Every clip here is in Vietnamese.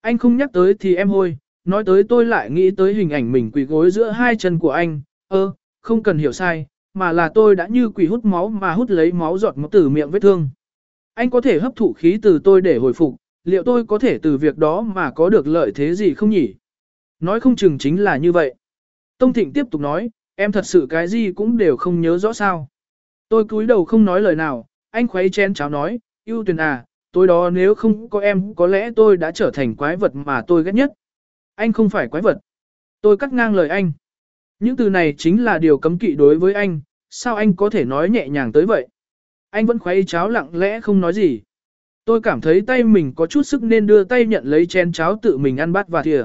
Anh không nhắc tới thì em hôi, nói tới tôi lại nghĩ tới hình ảnh mình quỳ gối giữa hai chân của anh, ơ, không cần hiểu sai, mà là tôi đã như quỳ hút máu mà hút lấy máu giọt máu từ miệng vết thương. Anh có thể hấp thụ khí từ tôi để hồi phục, liệu tôi có thể từ việc đó mà có được lợi thế gì không nhỉ? Nói không chừng chính là như vậy. Tông Thịnh tiếp tục nói, em thật sự cái gì cũng đều không nhớ rõ sao. Tôi cúi đầu không nói lời nào, anh khuấy chén cháo nói, yêu tuyền à, tối đó nếu không có em có lẽ tôi đã trở thành quái vật mà tôi ghét nhất. Anh không phải quái vật. Tôi cắt ngang lời anh. Những từ này chính là điều cấm kỵ đối với anh, sao anh có thể nói nhẹ nhàng tới vậy? Anh vẫn khoái cháo lặng lẽ không nói gì. Tôi cảm thấy tay mình có chút sức nên đưa tay nhận lấy chén cháo tự mình ăn bát và thìa.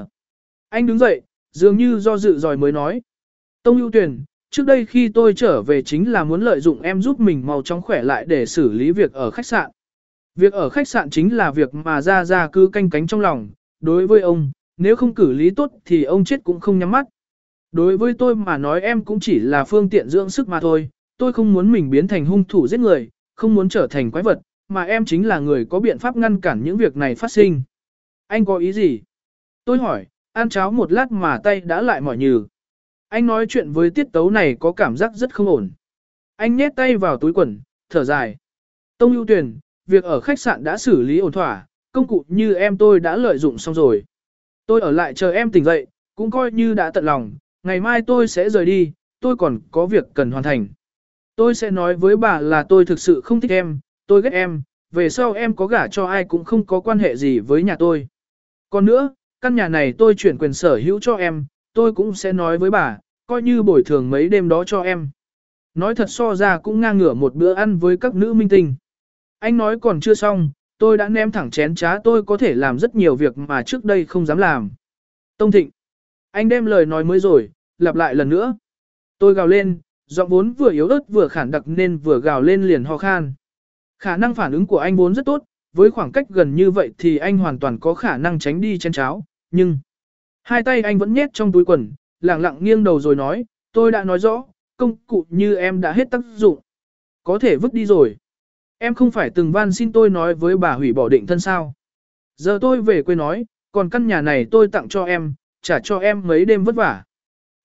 Anh đứng dậy, dường như do dự rồi mới nói. Tông ưu tuyển, trước đây khi tôi trở về chính là muốn lợi dụng em giúp mình mau chóng khỏe lại để xử lý việc ở khách sạn. Việc ở khách sạn chính là việc mà ra ra cứ canh cánh trong lòng, đối với ông, nếu không cử lý tốt thì ông chết cũng không nhắm mắt. Đối với tôi mà nói em cũng chỉ là phương tiện dưỡng sức mà thôi, tôi không muốn mình biến thành hung thủ giết người, không muốn trở thành quái vật, mà em chính là người có biện pháp ngăn cản những việc này phát sinh. Anh có ý gì? Tôi hỏi, ăn cháo một lát mà tay đã lại mỏi nhừ. Anh nói chuyện với tiết tấu này có cảm giác rất không ổn. Anh nhét tay vào túi quần, thở dài. Tông ưu tuyển, việc ở khách sạn đã xử lý ổn thỏa, công cụ như em tôi đã lợi dụng xong rồi. Tôi ở lại chờ em tỉnh dậy, cũng coi như đã tận lòng, ngày mai tôi sẽ rời đi, tôi còn có việc cần hoàn thành. Tôi sẽ nói với bà là tôi thực sự không thích em, tôi ghét em, về sau em có gả cho ai cũng không có quan hệ gì với nhà tôi. Còn nữa, căn nhà này tôi chuyển quyền sở hữu cho em, tôi cũng sẽ nói với bà, coi như bồi thường mấy đêm đó cho em. Nói thật so ra cũng ngang ngửa một bữa ăn với các nữ minh tinh. Anh nói còn chưa xong, tôi đã ném thẳng chén trá tôi có thể làm rất nhiều việc mà trước đây không dám làm. Tông Thịnh. Anh đem lời nói mới rồi, lặp lại lần nữa. Tôi gào lên, giọng vốn vừa yếu ớt vừa khản đặc nên vừa gào lên liền ho khan. Khả năng phản ứng của anh vốn rất tốt, với khoảng cách gần như vậy thì anh hoàn toàn có khả năng tránh đi chén cháo, nhưng... Hai tay anh vẫn nhét trong túi quần, lặng lặng nghiêng đầu rồi nói, tôi đã nói rõ, công cụ như em đã hết tác dụng. Có thể vứt đi rồi. Em không phải từng van xin tôi nói với bà hủy bỏ định thân sao. Giờ tôi về quê nói, còn căn nhà này tôi tặng cho em, trả cho em mấy đêm vất vả.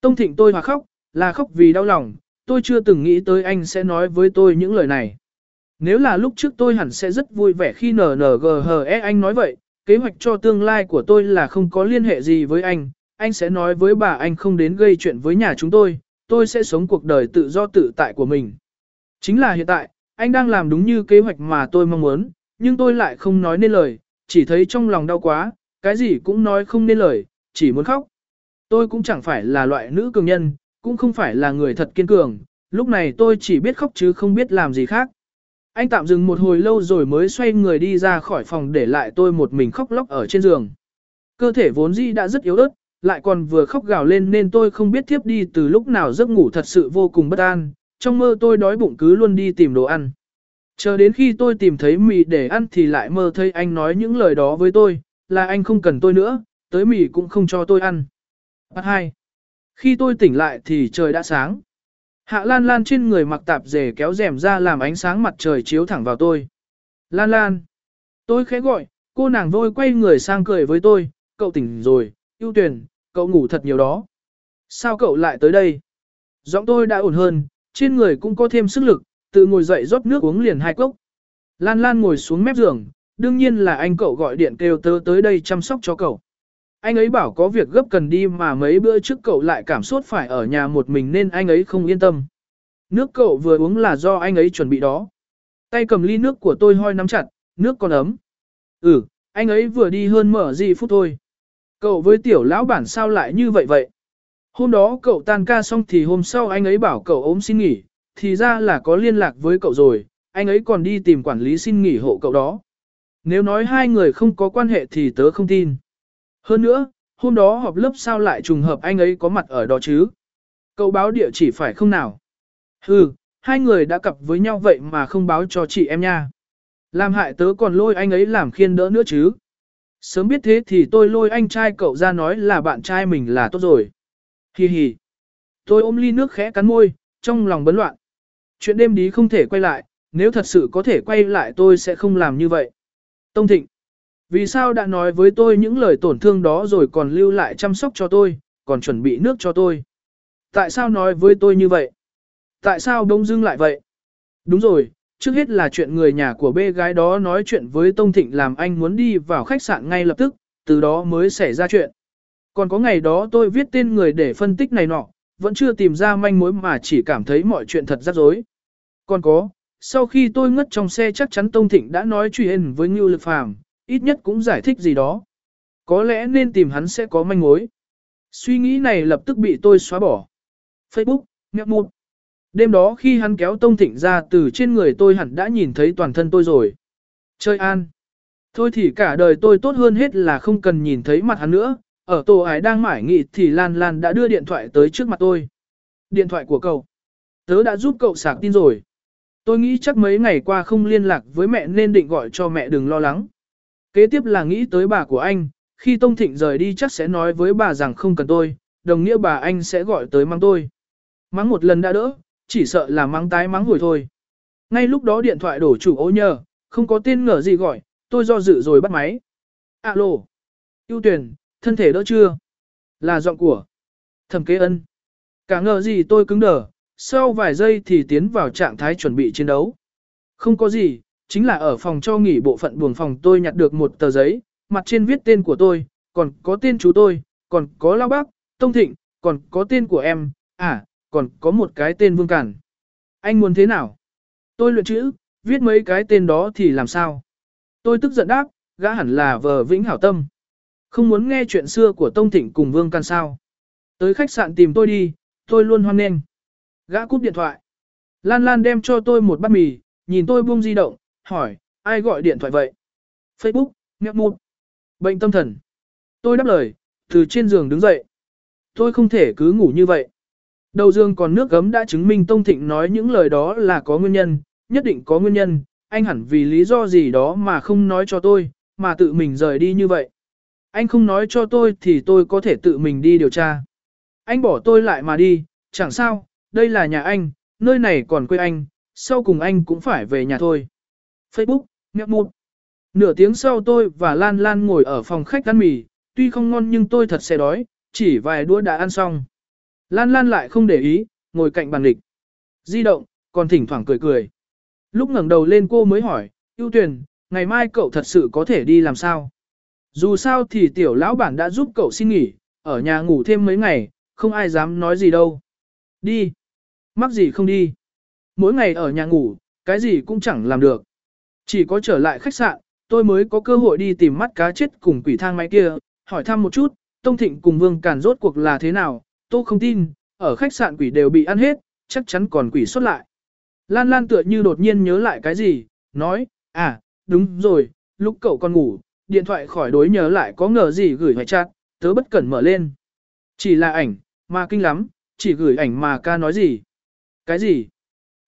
Tông thịnh tôi hòa khóc, là khóc vì đau lòng, tôi chưa từng nghĩ tới anh sẽ nói với tôi những lời này. Nếu là lúc trước tôi hẳn sẽ rất vui vẻ khi NNGHE anh nói vậy, kế hoạch cho tương lai của tôi là không có liên hệ gì với anh, anh sẽ nói với bà anh không đến gây chuyện với nhà chúng tôi, tôi sẽ sống cuộc đời tự do tự tại của mình. Chính là hiện tại, anh đang làm đúng như kế hoạch mà tôi mong muốn, nhưng tôi lại không nói nên lời, chỉ thấy trong lòng đau quá, cái gì cũng nói không nên lời, chỉ muốn khóc. Tôi cũng chẳng phải là loại nữ cường nhân, cũng không phải là người thật kiên cường, lúc này tôi chỉ biết khóc chứ không biết làm gì khác. Anh tạm dừng một hồi lâu rồi mới xoay người đi ra khỏi phòng để lại tôi một mình khóc lóc ở trên giường. Cơ thể vốn dĩ đã rất yếu ớt, lại còn vừa khóc gào lên nên tôi không biết tiếp đi từ lúc nào giấc ngủ thật sự vô cùng bất an, trong mơ tôi đói bụng cứ luôn đi tìm đồ ăn. Chờ đến khi tôi tìm thấy mì để ăn thì lại mơ thấy anh nói những lời đó với tôi, là anh không cần tôi nữa, tới mì cũng không cho tôi ăn. Bắt hai. Khi tôi tỉnh lại thì trời đã sáng. Hạ Lan Lan trên người mặc tạp dề kéo rèm ra làm ánh sáng mặt trời chiếu thẳng vào tôi. Lan Lan. Tôi khẽ gọi, cô nàng vôi quay người sang cười với tôi, cậu tỉnh rồi, ưu tuyển, cậu ngủ thật nhiều đó. Sao cậu lại tới đây? Giọng tôi đã ổn hơn, trên người cũng có thêm sức lực, tự ngồi dậy rót nước uống liền hai cốc. Lan Lan ngồi xuống mép giường, đương nhiên là anh cậu gọi điện kêu tớ tới đây chăm sóc cho cậu. Anh ấy bảo có việc gấp cần đi mà mấy bữa trước cậu lại cảm sốt phải ở nhà một mình nên anh ấy không yên tâm. Nước cậu vừa uống là do anh ấy chuẩn bị đó. Tay cầm ly nước của tôi hoi nắm chặt, nước còn ấm. Ừ, anh ấy vừa đi hơn mở gì phút thôi. Cậu với tiểu lão bản sao lại như vậy vậy? Hôm đó cậu tan ca xong thì hôm sau anh ấy bảo cậu ốm xin nghỉ, thì ra là có liên lạc với cậu rồi, anh ấy còn đi tìm quản lý xin nghỉ hộ cậu đó. Nếu nói hai người không có quan hệ thì tớ không tin. Hơn nữa, hôm đó họp lớp sao lại trùng hợp anh ấy có mặt ở đó chứ? Cậu báo địa chỉ phải không nào? Hừ, hai người đã cặp với nhau vậy mà không báo cho chị em nha. Làm hại tớ còn lôi anh ấy làm khiên đỡ nữa chứ. Sớm biết thế thì tôi lôi anh trai cậu ra nói là bạn trai mình là tốt rồi. Hi hi. Tôi ôm ly nước khẽ cắn môi, trong lòng bấn loạn. Chuyện đêm đi không thể quay lại, nếu thật sự có thể quay lại tôi sẽ không làm như vậy. Tông Thịnh. Vì sao đã nói với tôi những lời tổn thương đó rồi còn lưu lại chăm sóc cho tôi, còn chuẩn bị nước cho tôi? Tại sao nói với tôi như vậy? Tại sao đông dưng lại vậy? Đúng rồi, trước hết là chuyện người nhà của bê gái đó nói chuyện với Tông Thịnh làm anh muốn đi vào khách sạn ngay lập tức, từ đó mới xảy ra chuyện. Còn có ngày đó tôi viết tên người để phân tích này nọ, vẫn chưa tìm ra manh mối mà chỉ cảm thấy mọi chuyện thật rắc rối. Còn có, sau khi tôi ngất trong xe chắc chắn Tông Thịnh đã nói chuyện với Ngưu Lực Phàm, ít nhất cũng giải thích gì đó. Có lẽ nên tìm hắn sẽ có manh mối. Suy nghĩ này lập tức bị tôi xóa bỏ. Facebook, nhạc mụn. Đêm đó khi hắn kéo Tông Thịnh ra từ trên người tôi hẳn đã nhìn thấy toàn thân tôi rồi. Chơi an. Thôi thì cả đời tôi tốt hơn hết là không cần nhìn thấy mặt hắn nữa. Ở tổ ái đang mải nghị thì Lan Lan đã đưa điện thoại tới trước mặt tôi. Điện thoại của cậu. Tớ đã giúp cậu sạc tin rồi. Tôi nghĩ chắc mấy ngày qua không liên lạc với mẹ nên định gọi cho mẹ đừng lo lắng. Kế tiếp là nghĩ tới bà của anh, khi Tông Thịnh rời đi chắc sẽ nói với bà rằng không cần tôi, đồng nghĩa bà anh sẽ gọi tới mắng tôi. Mắng một lần đã đỡ, chỉ sợ là mắng tái mắng hồi thôi. Ngay lúc đó điện thoại đổ chủ ô nhờ, không có tên ngờ gì gọi, tôi do dự rồi bắt máy. Alo, ưu tuyển, thân thể đỡ chưa? Là giọng của thẩm kế ân. Cả ngờ gì tôi cứng đờ, sau vài giây thì tiến vào trạng thái chuẩn bị chiến đấu. Không có gì, chính là ở phòng cho nghỉ bộ phận buồng phòng tôi nhặt được một tờ giấy, mặt trên viết tên của tôi, còn có tên chú tôi, còn có Lao Bác, Tông Thịnh, còn có tên của em, à, còn có một cái tên Vương Cản. Anh muốn thế nào? Tôi luyện chữ, viết mấy cái tên đó thì làm sao? Tôi tức giận đáp, gã hẳn là vờ vĩnh hảo tâm. Không muốn nghe chuyện xưa của Tông Thịnh cùng Vương Can sao. Tới khách sạn tìm tôi đi, tôi luôn hoan nghênh. Gã cúp điện thoại. Lan Lan đem cho tôi một bát mì, nhìn tôi buông di động, hỏi, ai gọi điện thoại vậy? Facebook, nhạc một. Bệnh tâm thần. Tôi đáp lời, từ trên giường đứng dậy. Tôi không thể cứ ngủ như vậy. Đầu giường còn nước gấm đã chứng minh Tông Thịnh nói những lời đó là có nguyên nhân, nhất định có nguyên nhân, anh hẳn vì lý do gì đó mà không nói cho tôi, mà tự mình rời đi như vậy. Anh không nói cho tôi thì tôi có thể tự mình đi điều tra. Anh bỏ tôi lại mà đi, chẳng sao, đây là nhà anh, nơi này còn quê anh, sau cùng anh cũng phải về nhà thôi. Facebook, nhạc một. Nửa tiếng sau tôi và Lan Lan ngồi ở phòng khách ăn mì, tuy không ngon nhưng tôi thật sẽ đói, chỉ vài đũa đã ăn xong. Lan Lan lại không để ý, ngồi cạnh bàn địch. Di động, còn thỉnh thoảng cười cười. Lúc ngẩng đầu lên cô mới hỏi, ưu tuyển, ngày mai cậu thật sự có thể đi làm sao? Dù sao thì tiểu lão bản đã giúp cậu xin nghỉ, ở nhà ngủ thêm mấy ngày, không ai dám nói gì đâu. Đi. Mắc gì không đi. Mỗi ngày ở nhà ngủ, cái gì cũng chẳng làm được. Chỉ có trở lại khách sạn, tôi mới có cơ hội đi tìm mắt cá chết cùng quỷ thang máy kia, hỏi thăm một chút, Tông Thịnh cùng Vương Càn rốt cuộc là thế nào, tôi không tin, ở khách sạn quỷ đều bị ăn hết, chắc chắn còn quỷ xuất lại. Lan Lan tựa như đột nhiên nhớ lại cái gì, nói, à, đúng rồi, lúc cậu còn ngủ, điện thoại khỏi đối nhớ lại có ngờ gì gửi hoài chặt tớ bất cẩn mở lên. Chỉ là ảnh, mà kinh lắm, chỉ gửi ảnh mà ca nói gì. Cái gì?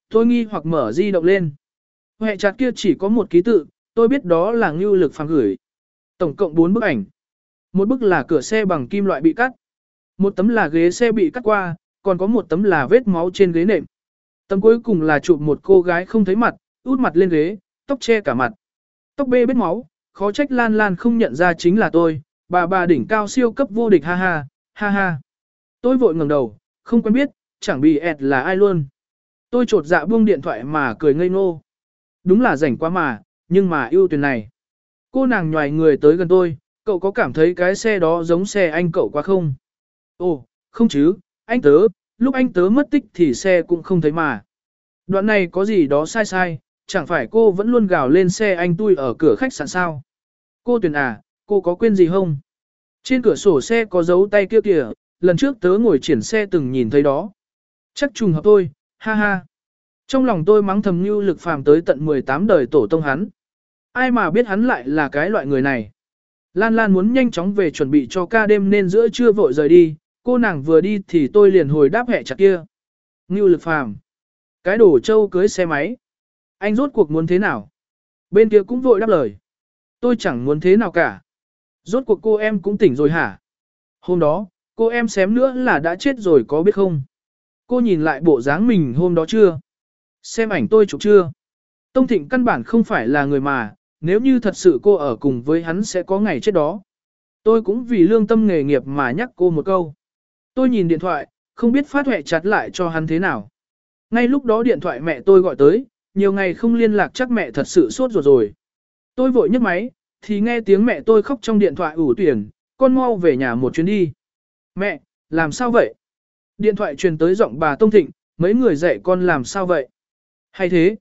Tôi nghi hoặc mở di động lên. Hệ chặt kia chỉ có một ký tự, tôi biết đó là ngưu lực phàng gửi. Tổng cộng 4 bức ảnh. Một bức là cửa xe bằng kim loại bị cắt. Một tấm là ghế xe bị cắt qua, còn có một tấm là vết máu trên ghế nệm. Tấm cuối cùng là chụp một cô gái không thấy mặt, út mặt lên ghế, tóc che cả mặt. Tóc bê bết máu, khó trách Lan Lan không nhận ra chính là tôi, bà bà đỉnh cao siêu cấp vô địch ha ha, ha ha. Tôi vội ngẩng đầu, không quen biết, chẳng bị ẹt là ai luôn. Tôi trột dạ buông điện thoại mà cười ngây ngô. Đúng là rảnh quá mà, nhưng mà ưu tuyển này. Cô nàng nhòi người tới gần tôi, cậu có cảm thấy cái xe đó giống xe anh cậu quá không? Ồ, không chứ, anh tớ, lúc anh tớ mất tích thì xe cũng không thấy mà. Đoạn này có gì đó sai sai, chẳng phải cô vẫn luôn gào lên xe anh tôi ở cửa khách sạn sao? Cô tuyển à, cô có quên gì không? Trên cửa sổ xe có dấu tay kia kìa, lần trước tớ ngồi triển xe từng nhìn thấy đó. Chắc trùng hợp tôi, ha ha. Trong lòng tôi mắng thầm như lực phàm tới tận 18 đời tổ tông hắn. Ai mà biết hắn lại là cái loại người này. Lan Lan muốn nhanh chóng về chuẩn bị cho ca đêm nên giữa trưa vội rời đi, cô nàng vừa đi thì tôi liền hồi đáp hẹ chặt kia. Ngưu lực phàm. Cái đồ trâu cưới xe máy. Anh rốt cuộc muốn thế nào? Bên kia cũng vội đáp lời. Tôi chẳng muốn thế nào cả. Rốt cuộc cô em cũng tỉnh rồi hả? Hôm đó, cô em xém nữa là đã chết rồi có biết không? Cô nhìn lại bộ dáng mình hôm đó chưa? Xem ảnh tôi chụp chưa? Tông Thịnh căn bản không phải là người mà, nếu như thật sự cô ở cùng với hắn sẽ có ngày chết đó. Tôi cũng vì lương tâm nghề nghiệp mà nhắc cô một câu. Tôi nhìn điện thoại, không biết phát huệ chặt lại cho hắn thế nào. Ngay lúc đó điện thoại mẹ tôi gọi tới, nhiều ngày không liên lạc chắc mẹ thật sự sốt ruột rồi. Tôi vội nhấc máy, thì nghe tiếng mẹ tôi khóc trong điện thoại ủ tuyển, con mau về nhà một chuyến đi. Mẹ, làm sao vậy? Điện thoại truyền tới giọng bà Tông Thịnh, mấy người dạy con làm sao vậy? Hay thế?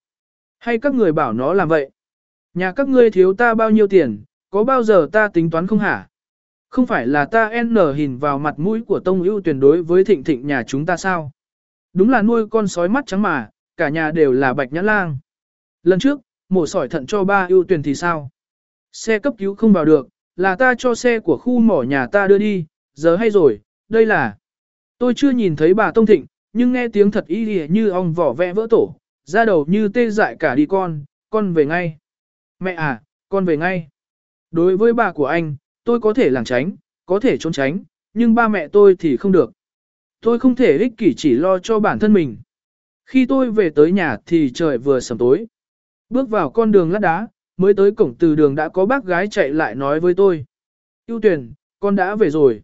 Hay các người bảo nó làm vậy? Nhà các ngươi thiếu ta bao nhiêu tiền, có bao giờ ta tính toán không hả? Không phải là ta n hình vào mặt mũi của Tông ưu tuyển đối với thịnh thịnh nhà chúng ta sao? Đúng là nuôi con sói mắt trắng mà, cả nhà đều là bạch nhãn lang. Lần trước, mổ sỏi thận cho ba ưu tuyển thì sao? Xe cấp cứu không vào được, là ta cho xe của khu mỏ nhà ta đưa đi, giờ hay rồi, đây là... Tôi chưa nhìn thấy bà Tông Thịnh, nhưng nghe tiếng thật y như ong vỏ vẽ vỡ tổ, ra đầu như tê dại cả đi con, con về ngay. Mẹ à, con về ngay. Đối với bà của anh, tôi có thể lảng tránh, có thể trốn tránh, nhưng ba mẹ tôi thì không được. Tôi không thể ích kỷ chỉ lo cho bản thân mình. Khi tôi về tới nhà thì trời vừa sầm tối. Bước vào con đường lát đá, mới tới cổng từ đường đã có bác gái chạy lại nói với tôi. Yêu tuyển, con đã về rồi.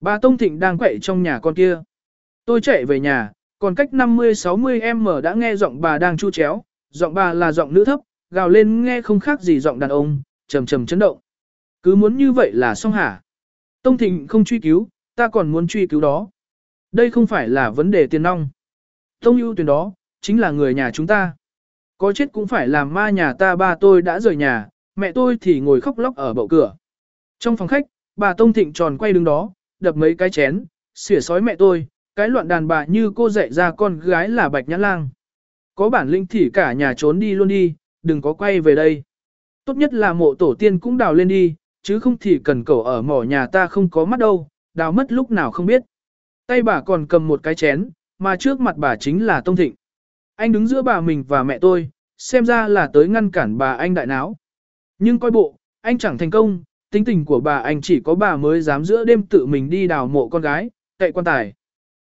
Bà Tông Thịnh đang quậy trong nhà con kia. Tôi chạy về nhà, còn cách 50-60 em đã nghe giọng bà đang chu chéo, giọng bà là giọng nữ thấp, gào lên nghe không khác gì giọng đàn ông, trầm trầm chấn động. Cứ muốn như vậy là xong hả? Tông Thịnh không truy cứu, ta còn muốn truy cứu đó. Đây không phải là vấn đề tiền nong. Tông ưu tuyển đó, chính là người nhà chúng ta. Có chết cũng phải làm ma nhà ta ba tôi đã rời nhà, mẹ tôi thì ngồi khóc lóc ở bậu cửa. Trong phòng khách, bà Tông Thịnh tròn quay đứng đó, đập mấy cái chén, xỉa sói mẹ tôi, cái loạn đàn bà như cô dạy ra con gái là bạch nhãn lang. Có bản lĩnh thì cả nhà trốn đi luôn đi, đừng có quay về đây. Tốt nhất là mộ tổ tiên cũng đào lên đi, chứ không thì cần cầu ở mỏ nhà ta không có mắt đâu, đào mất lúc nào không biết. Tay bà còn cầm một cái chén, mà trước mặt bà chính là Tông Thịnh. Anh đứng giữa bà mình và mẹ tôi, xem ra là tới ngăn cản bà anh đại náo. Nhưng coi bộ, anh chẳng thành công, tính tình của bà anh chỉ có bà mới dám giữa đêm tự mình đi đào mộ con gái, cậy quan tài.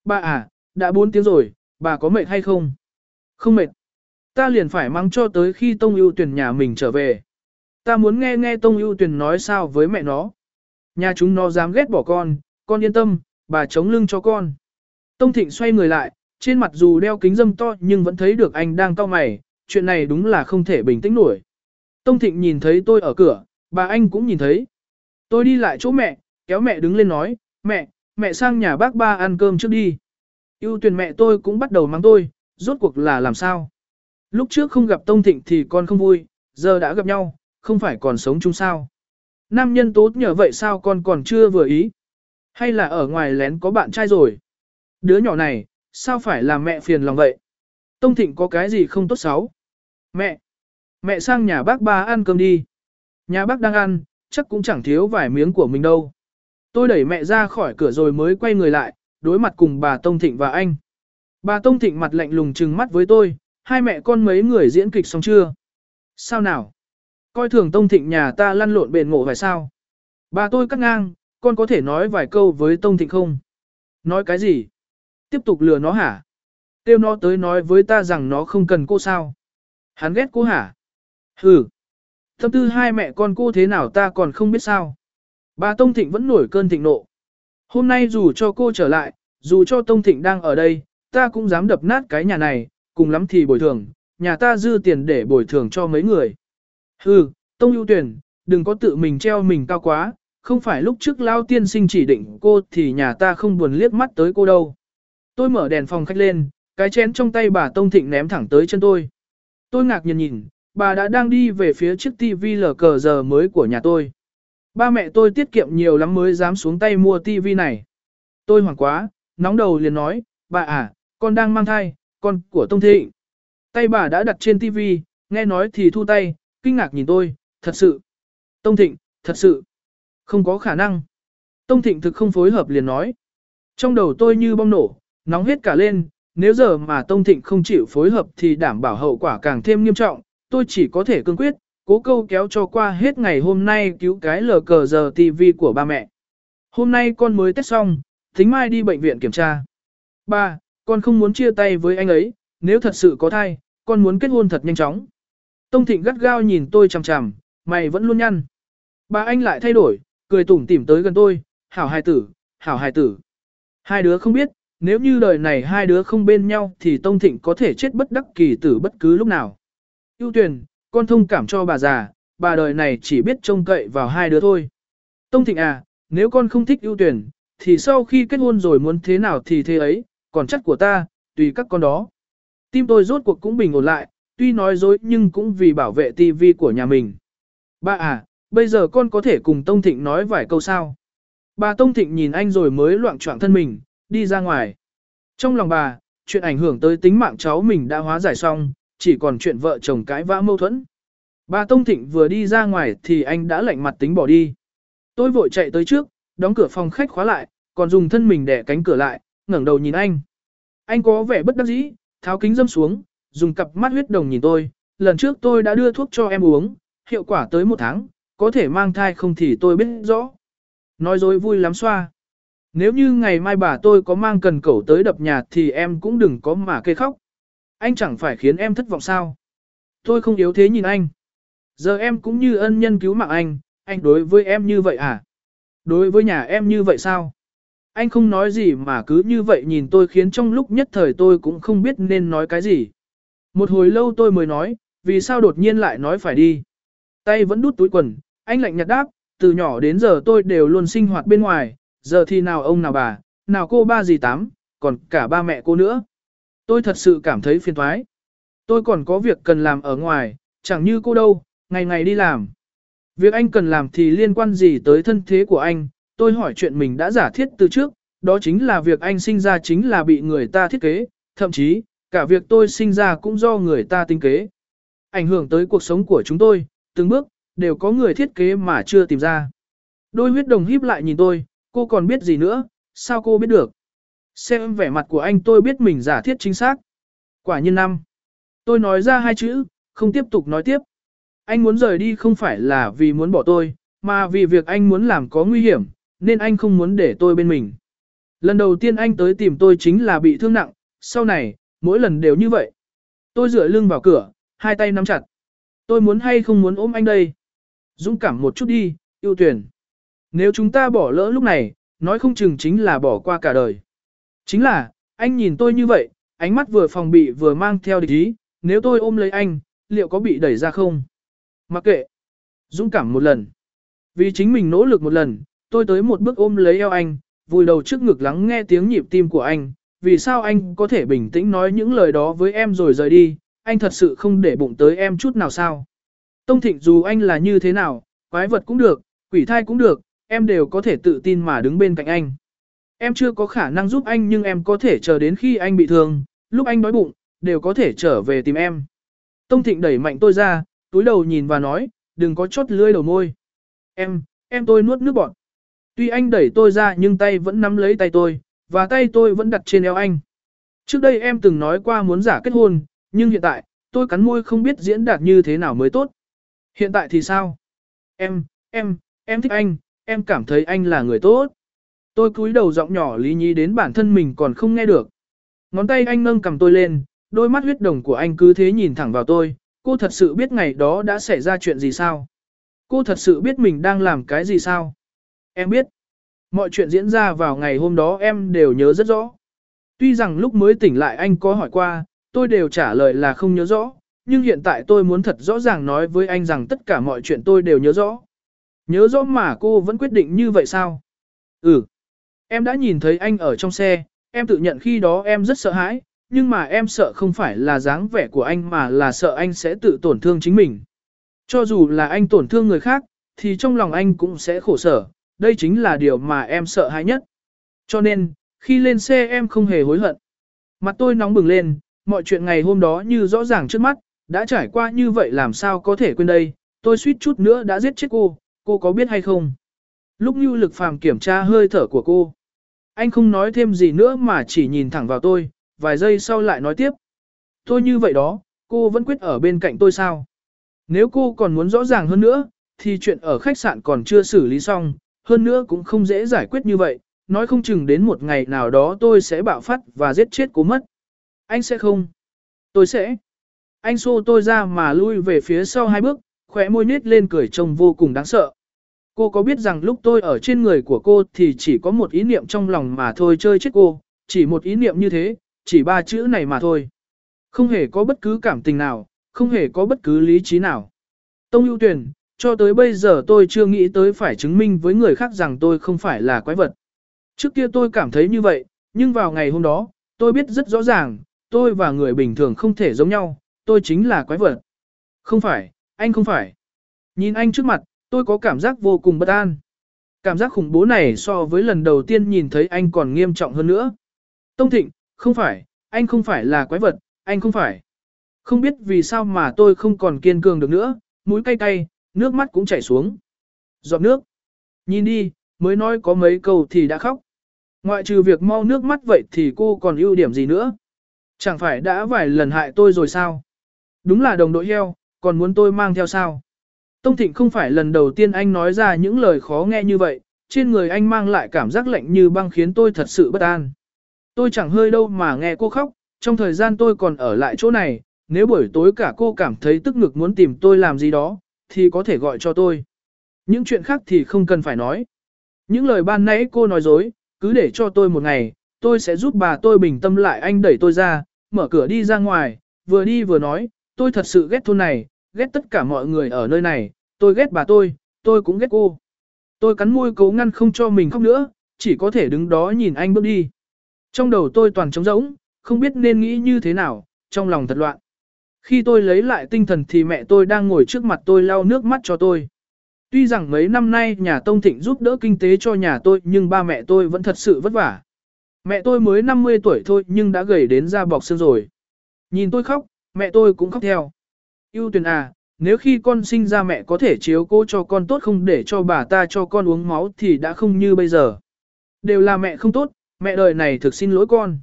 Bà à, đã 4 tiếng rồi, bà có mệt hay không? Không mệt. Ta liền phải mắng cho tới khi Tông ưu tuyển nhà mình trở về. Ta muốn nghe nghe Tông ưu tuyển nói sao với mẹ nó. Nhà chúng nó dám ghét bỏ con, con yên tâm, bà chống lưng cho con. Tông Thịnh xoay người lại, trên mặt dù đeo kính dâm to nhưng vẫn thấy được anh đang cau mày, chuyện này đúng là không thể bình tĩnh nổi. Tông Thịnh nhìn thấy tôi ở cửa, bà anh cũng nhìn thấy. Tôi đi lại chỗ mẹ, kéo mẹ đứng lên nói, mẹ, mẹ sang nhà bác ba ăn cơm trước đi. Yêu tuyển mẹ tôi cũng bắt đầu mắng tôi, rốt cuộc là làm sao. Lúc trước không gặp Tông Thịnh thì con không vui, giờ đã gặp nhau, không phải còn sống chung sao. Nam nhân tốt nhờ vậy sao con còn chưa vừa ý. Hay là ở ngoài lén có bạn trai rồi. Đứa nhỏ này, sao phải làm mẹ phiền lòng vậy? Tông Thịnh có cái gì không tốt xấu? Mẹ! Mẹ sang nhà bác ba ăn cơm đi. Nhà bác đang ăn, chắc cũng chẳng thiếu vài miếng của mình đâu. Tôi đẩy mẹ ra khỏi cửa rồi mới quay người lại, đối mặt cùng bà Tông Thịnh và anh. Bà Tông Thịnh mặt lạnh lùng trừng mắt với tôi, hai mẹ con mấy người diễn kịch xong chưa? Sao nào? Coi thường Tông Thịnh nhà ta lăn lộn bền ngộ phải sao? Bà tôi cắt ngang, con có thể nói vài câu với Tông Thịnh không? Nói cái gì? Tiếp tục lừa nó hả? Tiêu nó tới nói với ta rằng nó không cần cô sao? Hắn ghét cô hả? Hừ. thâm tư hai mẹ con cô thế nào ta còn không biết sao. Bà Tông Thịnh vẫn nổi cơn thịnh nộ. Hôm nay dù cho cô trở lại, dù cho Tông Thịnh đang ở đây, ta cũng dám đập nát cái nhà này, cùng lắm thì bồi thường, nhà ta dư tiền để bồi thường cho mấy người. Hừ, Tông ưu tuyển, đừng có tự mình treo mình cao quá, không phải lúc trước lao tiên sinh chỉ định cô thì nhà ta không buồn liếc mắt tới cô đâu. Tôi mở đèn phòng khách lên, cái chén trong tay bà Tông Thịnh ném thẳng tới chân tôi. Tôi ngạc nhiên nhìn, bà đã đang đi về phía chiếc tivi lờ cờ giờ mới của nhà tôi. Ba mẹ tôi tiết kiệm nhiều lắm mới dám xuống tay mua tivi này. Tôi hoảng quá, nóng đầu liền nói, bà à, con đang mang thai, con của Tông Thịnh. Tay bà đã đặt trên tivi, nghe nói thì thu tay, kinh ngạc nhìn tôi, thật sự. Tông Thịnh, thật sự. Không có khả năng. Tông Thịnh thực không phối hợp liền nói. Trong đầu tôi như bom nổ, nóng hết cả lên, nếu giờ mà Tông Thịnh không chịu phối hợp thì đảm bảo hậu quả càng thêm nghiêm trọng, tôi chỉ có thể cương quyết, cố câu kéo cho qua hết ngày hôm nay cứu cái lờ cờ giờ TV của ba mẹ. Hôm nay con mới test xong, tính mai đi bệnh viện kiểm tra. Ba, con không muốn chia tay với anh ấy, nếu thật sự có thai, con muốn kết hôn thật nhanh chóng. Tông Thịnh gắt gao nhìn tôi chằm chằm, mày vẫn luôn nhăn. Ba anh lại thay đổi, cười tủm tỉm tới gần tôi, hảo hài tử, hảo hài tử. Hai đứa không biết, nếu như đời này hai đứa không bên nhau thì Tông Thịnh có thể chết bất đắc kỳ tử bất cứ lúc nào. Yêu tuyển, con thông cảm cho bà già, bà đời này chỉ biết trông cậy vào hai đứa thôi. Tông Thịnh à, nếu con không thích Yêu tuyển, thì sau khi kết hôn rồi muốn thế nào thì thế ấy, còn chắc của ta, tùy các con đó. Tim tôi rốt cuộc cũng bình ổn lại, tuy nói dối nhưng cũng vì bảo vệ tivi của nhà mình. Ba à, bây giờ con có thể cùng Tông Thịnh nói vài câu sao? Bà Tông Thịnh nhìn anh rồi mới loạn trọng thân mình, đi ra ngoài. Trong lòng bà, chuyện ảnh hưởng tới tính mạng cháu mình đã hóa giải xong, chỉ còn chuyện vợ chồng cãi vã mâu thuẫn. Bà Tông Thịnh vừa đi ra ngoài thì anh đã lạnh mặt tính bỏ đi. Tôi vội chạy tới trước, đóng cửa phòng khách khóa lại, còn dùng thân mình để cánh cửa lại, ngẩng đầu nhìn anh. Anh có vẻ bất đắc dĩ, tháo kính dâm xuống, dùng cặp mắt huyết đồng nhìn tôi. Lần trước tôi đã đưa thuốc cho em uống, hiệu quả tới một tháng, có thể mang thai không thì tôi biết rõ. Nói dối vui lắm xoa. Nếu như ngày mai bà tôi có mang cần cẩu tới đập nhà thì em cũng đừng có mà kê khóc. Anh chẳng phải khiến em thất vọng sao. Tôi không yếu thế nhìn anh. Giờ em cũng như ân nhân cứu mạng anh, anh đối với em như vậy à? Đối với nhà em như vậy sao? Anh không nói gì mà cứ như vậy nhìn tôi khiến trong lúc nhất thời tôi cũng không biết nên nói cái gì. Một hồi lâu tôi mới nói, vì sao đột nhiên lại nói phải đi. Tay vẫn đút túi quần, anh lạnh nhạt đáp, từ nhỏ đến giờ tôi đều luôn sinh hoạt bên ngoài, giờ thì nào ông nào bà, nào cô ba gì tám, còn cả ba mẹ cô nữa. Tôi thật sự cảm thấy phiền thoái. Tôi còn có việc cần làm ở ngoài, chẳng như cô đâu, ngày ngày đi làm. Việc anh cần làm thì liên quan gì tới thân thế của anh, tôi hỏi chuyện mình đã giả thiết từ trước, đó chính là việc anh sinh ra chính là bị người ta thiết kế, thậm chí, cả việc tôi sinh ra cũng do người ta tinh kế. Ảnh hưởng tới cuộc sống của chúng tôi, từng bước, đều có người thiết kế mà chưa tìm ra. Đôi huyết đồng híp lại nhìn tôi, cô còn biết gì nữa, sao cô biết được? Xem vẻ mặt của anh tôi biết mình giả thiết chính xác. Quả nhiên năm. Tôi nói ra hai chữ, không tiếp tục nói tiếp. Anh muốn rời đi không phải là vì muốn bỏ tôi, mà vì việc anh muốn làm có nguy hiểm, nên anh không muốn để tôi bên mình. Lần đầu tiên anh tới tìm tôi chính là bị thương nặng, sau này, mỗi lần đều như vậy. Tôi dựa lưng vào cửa, hai tay nắm chặt. Tôi muốn hay không muốn ôm anh đây. Dũng cảm một chút đi, yêu tuyển. Nếu chúng ta bỏ lỡ lúc này, nói không chừng chính là bỏ qua cả đời. Chính là, anh nhìn tôi như vậy, ánh mắt vừa phòng bị vừa mang theo địch ý, nếu tôi ôm lấy anh, liệu có bị đẩy ra không? Mặc kệ. Dũng cảm một lần. Vì chính mình nỗ lực một lần, tôi tới một bước ôm lấy eo anh, vùi đầu trước ngực lắng nghe tiếng nhịp tim của anh. Vì sao anh có thể bình tĩnh nói những lời đó với em rồi rời đi, anh thật sự không để bụng tới em chút nào sao? Tông Thịnh dù anh là như thế nào, quái vật cũng được, quỷ thai cũng được, em đều có thể tự tin mà đứng bên cạnh anh. Em chưa có khả năng giúp anh nhưng em có thể chờ đến khi anh bị thương, lúc anh đói bụng, đều có thể trở về tìm em. Tông Thịnh đẩy mạnh tôi ra, túi đầu nhìn và nói, đừng có chốt lưỡi đầu môi. Em, em tôi nuốt nước bọt. Tuy anh đẩy tôi ra nhưng tay vẫn nắm lấy tay tôi, và tay tôi vẫn đặt trên eo anh. Trước đây em từng nói qua muốn giả kết hôn, nhưng hiện tại, tôi cắn môi không biết diễn đạt như thế nào mới tốt. Hiện tại thì sao? Em, em, em thích anh, em cảm thấy anh là người tốt. Tôi cúi đầu giọng nhỏ lý nhí đến bản thân mình còn không nghe được. Ngón tay anh nâng cầm tôi lên, đôi mắt huyết đồng của anh cứ thế nhìn thẳng vào tôi, cô thật sự biết ngày đó đã xảy ra chuyện gì sao? Cô thật sự biết mình đang làm cái gì sao? Em biết. Mọi chuyện diễn ra vào ngày hôm đó em đều nhớ rất rõ. Tuy rằng lúc mới tỉnh lại anh có hỏi qua, tôi đều trả lời là không nhớ rõ, nhưng hiện tại tôi muốn thật rõ ràng nói với anh rằng tất cả mọi chuyện tôi đều nhớ rõ. Nhớ rõ mà cô vẫn quyết định như vậy sao? Ừ. Em đã nhìn thấy anh ở trong xe, em tự nhận khi đó em rất sợ hãi, nhưng mà em sợ không phải là dáng vẻ của anh mà là sợ anh sẽ tự tổn thương chính mình. Cho dù là anh tổn thương người khác, thì trong lòng anh cũng sẽ khổ sở, đây chính là điều mà em sợ hãi nhất. Cho nên, khi lên xe em không hề hối hận. Mặt tôi nóng bừng lên, mọi chuyện ngày hôm đó như rõ ràng trước mắt, đã trải qua như vậy làm sao có thể quên đây, tôi suýt chút nữa đã giết chết cô, cô có biết hay không? Lúc như lực phàm kiểm tra hơi thở của cô, anh không nói thêm gì nữa mà chỉ nhìn thẳng vào tôi, vài giây sau lại nói tiếp. Tôi như vậy đó, cô vẫn quyết ở bên cạnh tôi sao? Nếu cô còn muốn rõ ràng hơn nữa, thì chuyện ở khách sạn còn chưa xử lý xong, hơn nữa cũng không dễ giải quyết như vậy, nói không chừng đến một ngày nào đó tôi sẽ bạo phát và giết chết cô mất. Anh sẽ không. Tôi sẽ. Anh xô tôi ra mà lui về phía sau hai bước, khỏe môi nết lên cười trông vô cùng đáng sợ. Cô có biết rằng lúc tôi ở trên người của cô thì chỉ có một ý niệm trong lòng mà thôi chơi chết cô, chỉ một ý niệm như thế, chỉ ba chữ này mà thôi. Không hề có bất cứ cảm tình nào, không hề có bất cứ lý trí nào. Tông ưu tuyển, cho tới bây giờ tôi chưa nghĩ tới phải chứng minh với người khác rằng tôi không phải là quái vật. Trước kia tôi cảm thấy như vậy, nhưng vào ngày hôm đó, tôi biết rất rõ ràng, tôi và người bình thường không thể giống nhau, tôi chính là quái vật. Không phải, anh không phải. Nhìn anh trước mặt, tôi có cảm giác vô cùng bất an. Cảm giác khủng bố này so với lần đầu tiên nhìn thấy anh còn nghiêm trọng hơn nữa. Tông Thịnh, không phải, anh không phải là quái vật, anh không phải. Không biết vì sao mà tôi không còn kiên cường được nữa, mũi cay cay, nước mắt cũng chảy xuống. Giọt nước. Nhìn đi, mới nói có mấy câu thì đã khóc. Ngoại trừ việc mau nước mắt vậy thì cô còn ưu điểm gì nữa? Chẳng phải đã vài lần hại tôi rồi sao? Đúng là đồng đội heo, còn muốn tôi mang theo sao? Tông Thịnh không phải lần đầu tiên anh nói ra những lời khó nghe như vậy, trên người anh mang lại cảm giác lạnh như băng khiến tôi thật sự bất an. Tôi chẳng hơi đâu mà nghe cô khóc, trong thời gian tôi còn ở lại chỗ này, nếu buổi tối cả cô cảm thấy tức ngực muốn tìm tôi làm gì đó, thì có thể gọi cho tôi. Những chuyện khác thì không cần phải nói. Những lời ban nãy cô nói dối, cứ để cho tôi một ngày, tôi sẽ giúp bà tôi bình tâm lại anh đẩy tôi ra, mở cửa đi ra ngoài, vừa đi vừa nói, tôi thật sự ghét thôn này, ghét tất cả mọi người ở nơi này, tôi ghét bà tôi, tôi cũng ghét cô. Tôi cắn môi cố ngăn không cho mình khóc nữa, chỉ có thể đứng đó nhìn anh bước đi. Trong đầu tôi toàn trống rỗng, không biết nên nghĩ như thế nào, trong lòng thật loạn. Khi tôi lấy lại tinh thần thì mẹ tôi đang ngồi trước mặt tôi lau nước mắt cho tôi. Tuy rằng mấy năm nay nhà Tông Thịnh giúp đỡ kinh tế cho nhà tôi nhưng ba mẹ tôi vẫn thật sự vất vả. Mẹ tôi mới 50 tuổi thôi nhưng đã gầy đến da bọc xương rồi. Nhìn tôi khóc, mẹ tôi cũng khóc theo. Yêu tuyển à, nếu khi con sinh ra mẹ có thể chiếu cố cho con tốt không để cho bà ta cho con uống máu thì đã không như bây giờ. Đều là mẹ không tốt, mẹ đời này thực xin lỗi con.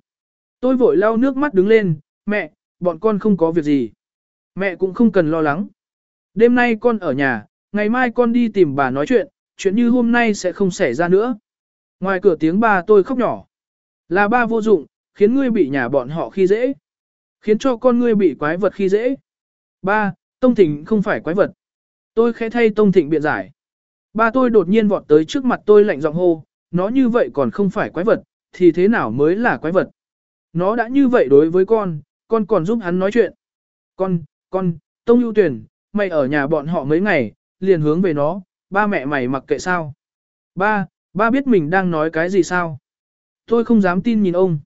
Tôi vội lau nước mắt đứng lên, mẹ, bọn con không có việc gì. Mẹ cũng không cần lo lắng. Đêm nay con ở nhà, ngày mai con đi tìm bà nói chuyện, chuyện như hôm nay sẽ không xảy ra nữa. Ngoài cửa tiếng ba tôi khóc nhỏ. Là ba vô dụng, khiến ngươi bị nhà bọn họ khi dễ. Khiến cho con ngươi bị quái vật khi dễ. Ba, Tông Thịnh không phải quái vật. Tôi khẽ thay Tông Thịnh biện giải. Ba tôi đột nhiên vọt tới trước mặt tôi lạnh giọng hô, nó như vậy còn không phải quái vật, thì thế nào mới là quái vật? Nó đã như vậy đối với con, con còn giúp hắn nói chuyện. Con, con, Tông ưu tuyển, mày ở nhà bọn họ mấy ngày, liền hướng về nó, ba mẹ mày mặc kệ sao? Ba, ba biết mình đang nói cái gì sao? Tôi không dám tin nhìn ông.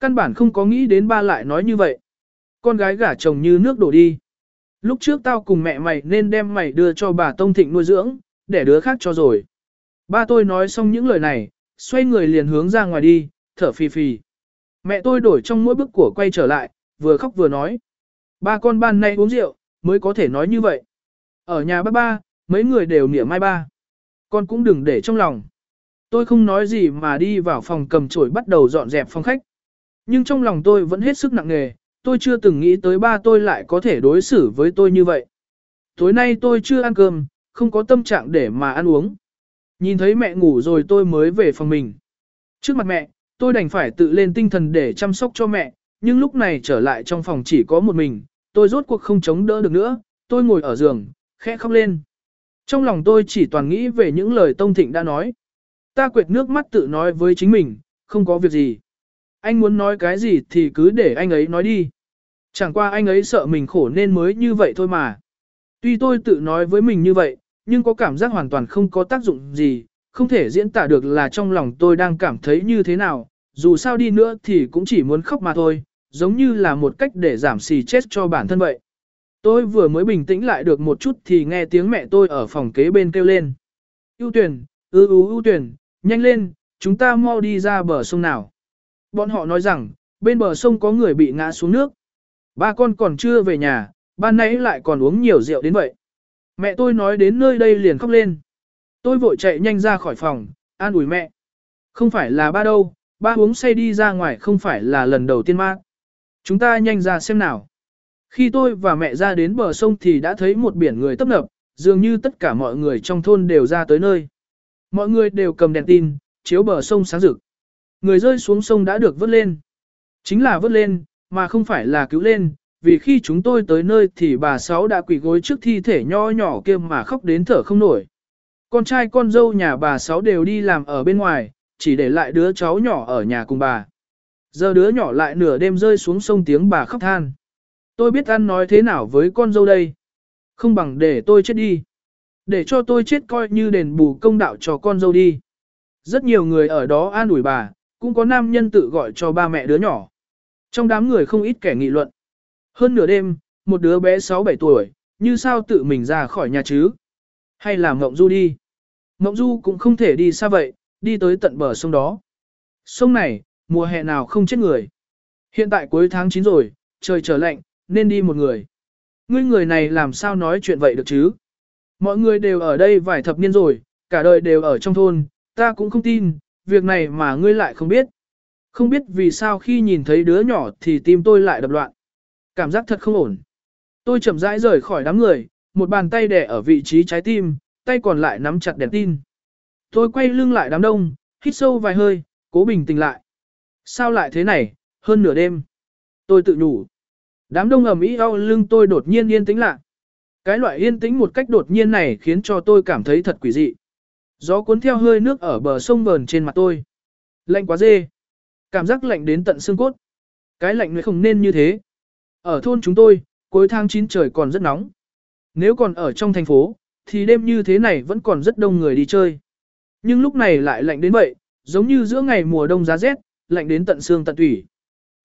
Căn bản không có nghĩ đến ba lại nói như vậy. Con gái gả chồng như nước đổ đi. Lúc trước tao cùng mẹ mày nên đem mày đưa cho bà Tông Thịnh nuôi dưỡng, để đứa khác cho rồi. Ba tôi nói xong những lời này, xoay người liền hướng ra ngoài đi, thở phì phì. Mẹ tôi đổi trong mỗi bước của quay trở lại, vừa khóc vừa nói. Ba con ban nay uống rượu, mới có thể nói như vậy. Ở nhà ba ba, mấy người đều nỉa mai ba. Con cũng đừng để trong lòng. Tôi không nói gì mà đi vào phòng cầm chổi bắt đầu dọn dẹp phòng khách. Nhưng trong lòng tôi vẫn hết sức nặng nề, tôi chưa từng nghĩ tới ba tôi lại có thể đối xử với tôi như vậy. Tối nay tôi chưa ăn cơm, không có tâm trạng để mà ăn uống. Nhìn thấy mẹ ngủ rồi tôi mới về phòng mình. Trước mặt mẹ, tôi đành phải tự lên tinh thần để chăm sóc cho mẹ, nhưng lúc này trở lại trong phòng chỉ có một mình, tôi rốt cuộc không chống đỡ được nữa, tôi ngồi ở giường, khẽ khóc lên. Trong lòng tôi chỉ toàn nghĩ về những lời Tông Thịnh đã nói. Ta quệt nước mắt tự nói với chính mình, không có việc gì. Anh muốn nói cái gì thì cứ để anh ấy nói đi. Chẳng qua anh ấy sợ mình khổ nên mới như vậy thôi mà. Tuy tôi tự nói với mình như vậy, nhưng có cảm giác hoàn toàn không có tác dụng gì, không thể diễn tả được là trong lòng tôi đang cảm thấy như thế nào, dù sao đi nữa thì cũng chỉ muốn khóc mà thôi, giống như là một cách để giảm xì chết cho bản thân vậy. Tôi vừa mới bình tĩnh lại được một chút thì nghe tiếng mẹ tôi ở phòng kế bên kêu lên. Ưu tuyển, ư ừ, ừ, ưu ưu tuyển, nhanh lên, chúng ta mau đi ra bờ sông nào. Bọn họ nói rằng, bên bờ sông có người bị ngã xuống nước. Ba con còn chưa về nhà, ban nãy lại còn uống nhiều rượu đến vậy. Mẹ tôi nói đến nơi đây liền khóc lên. Tôi vội chạy nhanh ra khỏi phòng, an ủi mẹ. Không phải là ba đâu, ba uống say đi ra ngoài không phải là lần đầu tiên ma. Chúng ta nhanh ra xem nào. Khi tôi và mẹ ra đến bờ sông thì đã thấy một biển người tấp nập, dường như tất cả mọi người trong thôn đều ra tới nơi. Mọi người đều cầm đèn tin, chiếu bờ sông sáng rực. Người rơi xuống sông đã được vớt lên. Chính là vớt lên, mà không phải là cứu lên, vì khi chúng tôi tới nơi thì bà Sáu đã quỳ gối trước thi thể nho nhỏ kia mà khóc đến thở không nổi. Con trai con dâu nhà bà Sáu đều đi làm ở bên ngoài, chỉ để lại đứa cháu nhỏ ở nhà cùng bà. Giờ đứa nhỏ lại nửa đêm rơi xuống sông tiếng bà khóc than. Tôi biết ăn nói thế nào với con dâu đây. Không bằng để tôi chết đi. Để cho tôi chết coi như đền bù công đạo cho con dâu đi. Rất nhiều người ở đó an ủi bà, cũng có nam nhân tự gọi cho ba mẹ đứa nhỏ. Trong đám người không ít kẻ nghị luận. Hơn nửa đêm, một đứa bé 6-7 tuổi, như sao tự mình ra khỏi nhà chứ? Hay là mộng Du đi? mộng Du cũng không thể đi xa vậy, đi tới tận bờ sông đó. Sông này, mùa hè nào không chết người. Hiện tại cuối tháng 9 rồi, trời trở lạnh, nên đi một người. Ngươi người này làm sao nói chuyện vậy được chứ? Mọi người đều ở đây vài thập niên rồi, cả đời đều ở trong thôn, ta cũng không tin, việc này mà ngươi lại không biết. Không biết vì sao khi nhìn thấy đứa nhỏ thì tim tôi lại đập loạn. Cảm giác thật không ổn. Tôi chậm rãi rời khỏi đám người, một bàn tay đè ở vị trí trái tim, tay còn lại nắm chặt đèn tin. Tôi quay lưng lại đám đông, hít sâu vài hơi, cố bình tĩnh lại. Sao lại thế này, hơn nửa đêm. Tôi tự nhủ. Đám đông ầm ĩ đau lưng tôi đột nhiên yên tĩnh lạ, Cái loại yên tĩnh một cách đột nhiên này khiến cho tôi cảm thấy thật quỷ dị. Gió cuốn theo hơi nước ở bờ sông vờn trên mặt tôi. Lạnh quá dê. Cảm giác lạnh đến tận xương cốt. Cái lạnh này không nên như thế. Ở thôn chúng tôi, cuối tháng 9 trời còn rất nóng. Nếu còn ở trong thành phố, thì đêm như thế này vẫn còn rất đông người đi chơi. Nhưng lúc này lại lạnh đến vậy, giống như giữa ngày mùa đông giá rét, lạnh đến tận xương tận tủy.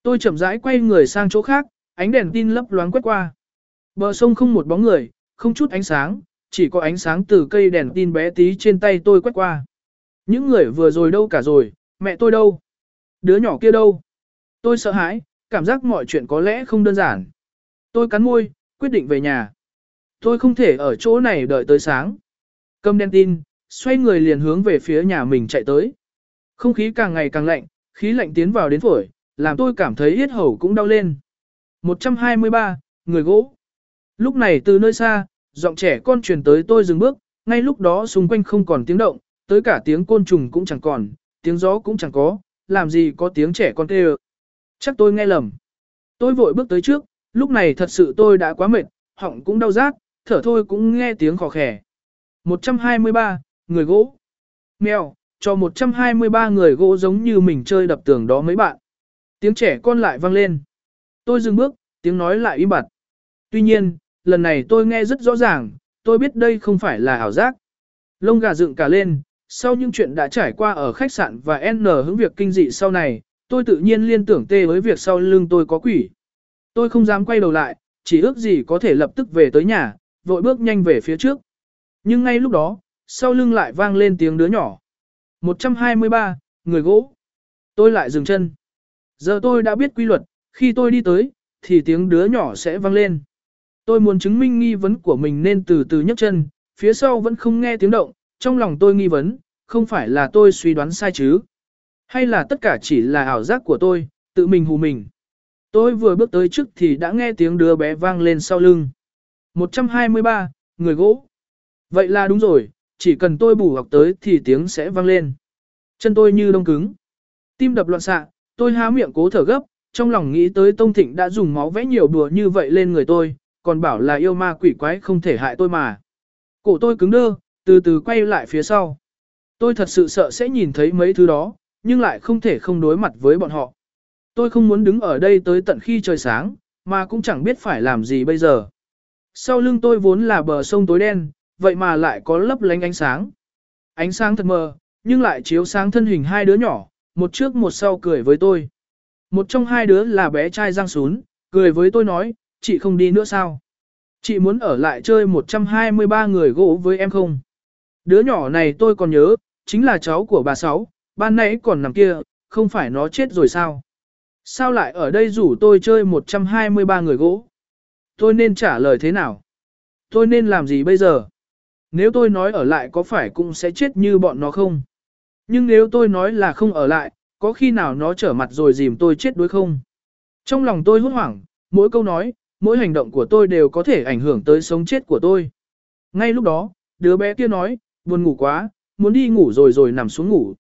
Tôi chậm rãi quay người sang chỗ khác, ánh đèn tin lấp loáng quét qua. Bờ sông không một bóng người, không chút ánh sáng, chỉ có ánh sáng từ cây đèn tin bé tí trên tay tôi quét qua. Những người vừa rồi đâu cả rồi, mẹ tôi đâu? Đứa nhỏ kia đâu? Tôi sợ hãi, cảm giác mọi chuyện có lẽ không đơn giản. Tôi cắn môi, quyết định về nhà. Tôi không thể ở chỗ này đợi tới sáng. Cầm đèn tin, xoay người liền hướng về phía nhà mình chạy tới. Không khí càng ngày càng lạnh, khí lạnh tiến vào đến phổi, làm tôi cảm thấy yết hầu cũng đau lên. 123, người gỗ. Lúc này từ nơi xa, giọng trẻ con truyền tới tôi dừng bước, ngay lúc đó xung quanh không còn tiếng động, tới cả tiếng côn trùng cũng chẳng còn, tiếng gió cũng chẳng có, làm gì có tiếng trẻ con kêu. Chắc tôi nghe lầm. Tôi vội bước tới trước, lúc này thật sự tôi đã quá mệt, họng cũng đau rát, thở thôi cũng nghe tiếng khò khẻ. 123, người gỗ. Mèo, cho 123 người gỗ giống như mình chơi đập tường đó mấy bạn. Tiếng trẻ con lại vang lên. Tôi dừng bước, tiếng nói lại im bặt. Tuy nhiên, lần này tôi nghe rất rõ ràng, tôi biết đây không phải là ảo giác. Lông gà dựng cả lên, sau những chuyện đã trải qua ở khách sạn và N hứng việc kinh dị sau này, tôi tự nhiên liên tưởng tê với việc sau lưng tôi có quỷ. Tôi không dám quay đầu lại, chỉ ước gì có thể lập tức về tới nhà, vội bước nhanh về phía trước. Nhưng ngay lúc đó, sau lưng lại vang lên tiếng đứa nhỏ. 123, người gỗ. Tôi lại dừng chân. Giờ tôi đã biết quy luật, khi tôi đi tới, thì tiếng đứa nhỏ sẽ vang lên. Tôi muốn chứng minh nghi vấn của mình nên từ từ nhấc chân, phía sau vẫn không nghe tiếng động, trong lòng tôi nghi vấn, không phải là tôi suy đoán sai chứ. Hay là tất cả chỉ là ảo giác của tôi, tự mình hù mình. Tôi vừa bước tới trước thì đã nghe tiếng đứa bé vang lên sau lưng. 123, người gỗ. Vậy là đúng rồi, chỉ cần tôi bù học tới thì tiếng sẽ vang lên. Chân tôi như đông cứng. Tim đập loạn xạ, tôi há miệng cố thở gấp, trong lòng nghĩ tới Tông Thịnh đã dùng máu vẽ nhiều đùa như vậy lên người tôi, còn bảo là yêu ma quỷ quái không thể hại tôi mà. Cổ tôi cứng đơ, từ từ quay lại phía sau. Tôi thật sự sợ sẽ nhìn thấy mấy thứ đó, nhưng lại không thể không đối mặt với bọn họ. Tôi không muốn đứng ở đây tới tận khi trời sáng, mà cũng chẳng biết phải làm gì bây giờ. Sau lưng tôi vốn là bờ sông tối đen, vậy mà lại có lấp lánh ánh sáng. Ánh sáng thật mờ, nhưng lại chiếu sáng thân hình hai đứa nhỏ, một trước một sau cười với tôi. Một trong hai đứa là bé trai răng sún, cười với tôi nói, chị không đi nữa sao? Chị muốn ở lại chơi 123 người gỗ với em không? Đứa nhỏ này tôi còn nhớ, chính là cháu của bà Sáu, ban nãy còn nằm kia, không phải nó chết rồi sao? Sao lại ở đây rủ tôi chơi 123 người gỗ? Tôi nên trả lời thế nào? Tôi nên làm gì bây giờ? Nếu tôi nói ở lại có phải cũng sẽ chết như bọn nó không? Nhưng nếu tôi nói là không ở lại, có khi nào nó trở mặt rồi dìm tôi chết đuối không? Trong lòng tôi hốt hoảng, mỗi câu nói, mỗi hành động của tôi đều có thể ảnh hưởng tới sống chết của tôi. Ngay lúc đó, đứa bé kia nói, buồn ngủ quá, muốn đi ngủ rồi rồi nằm xuống ngủ.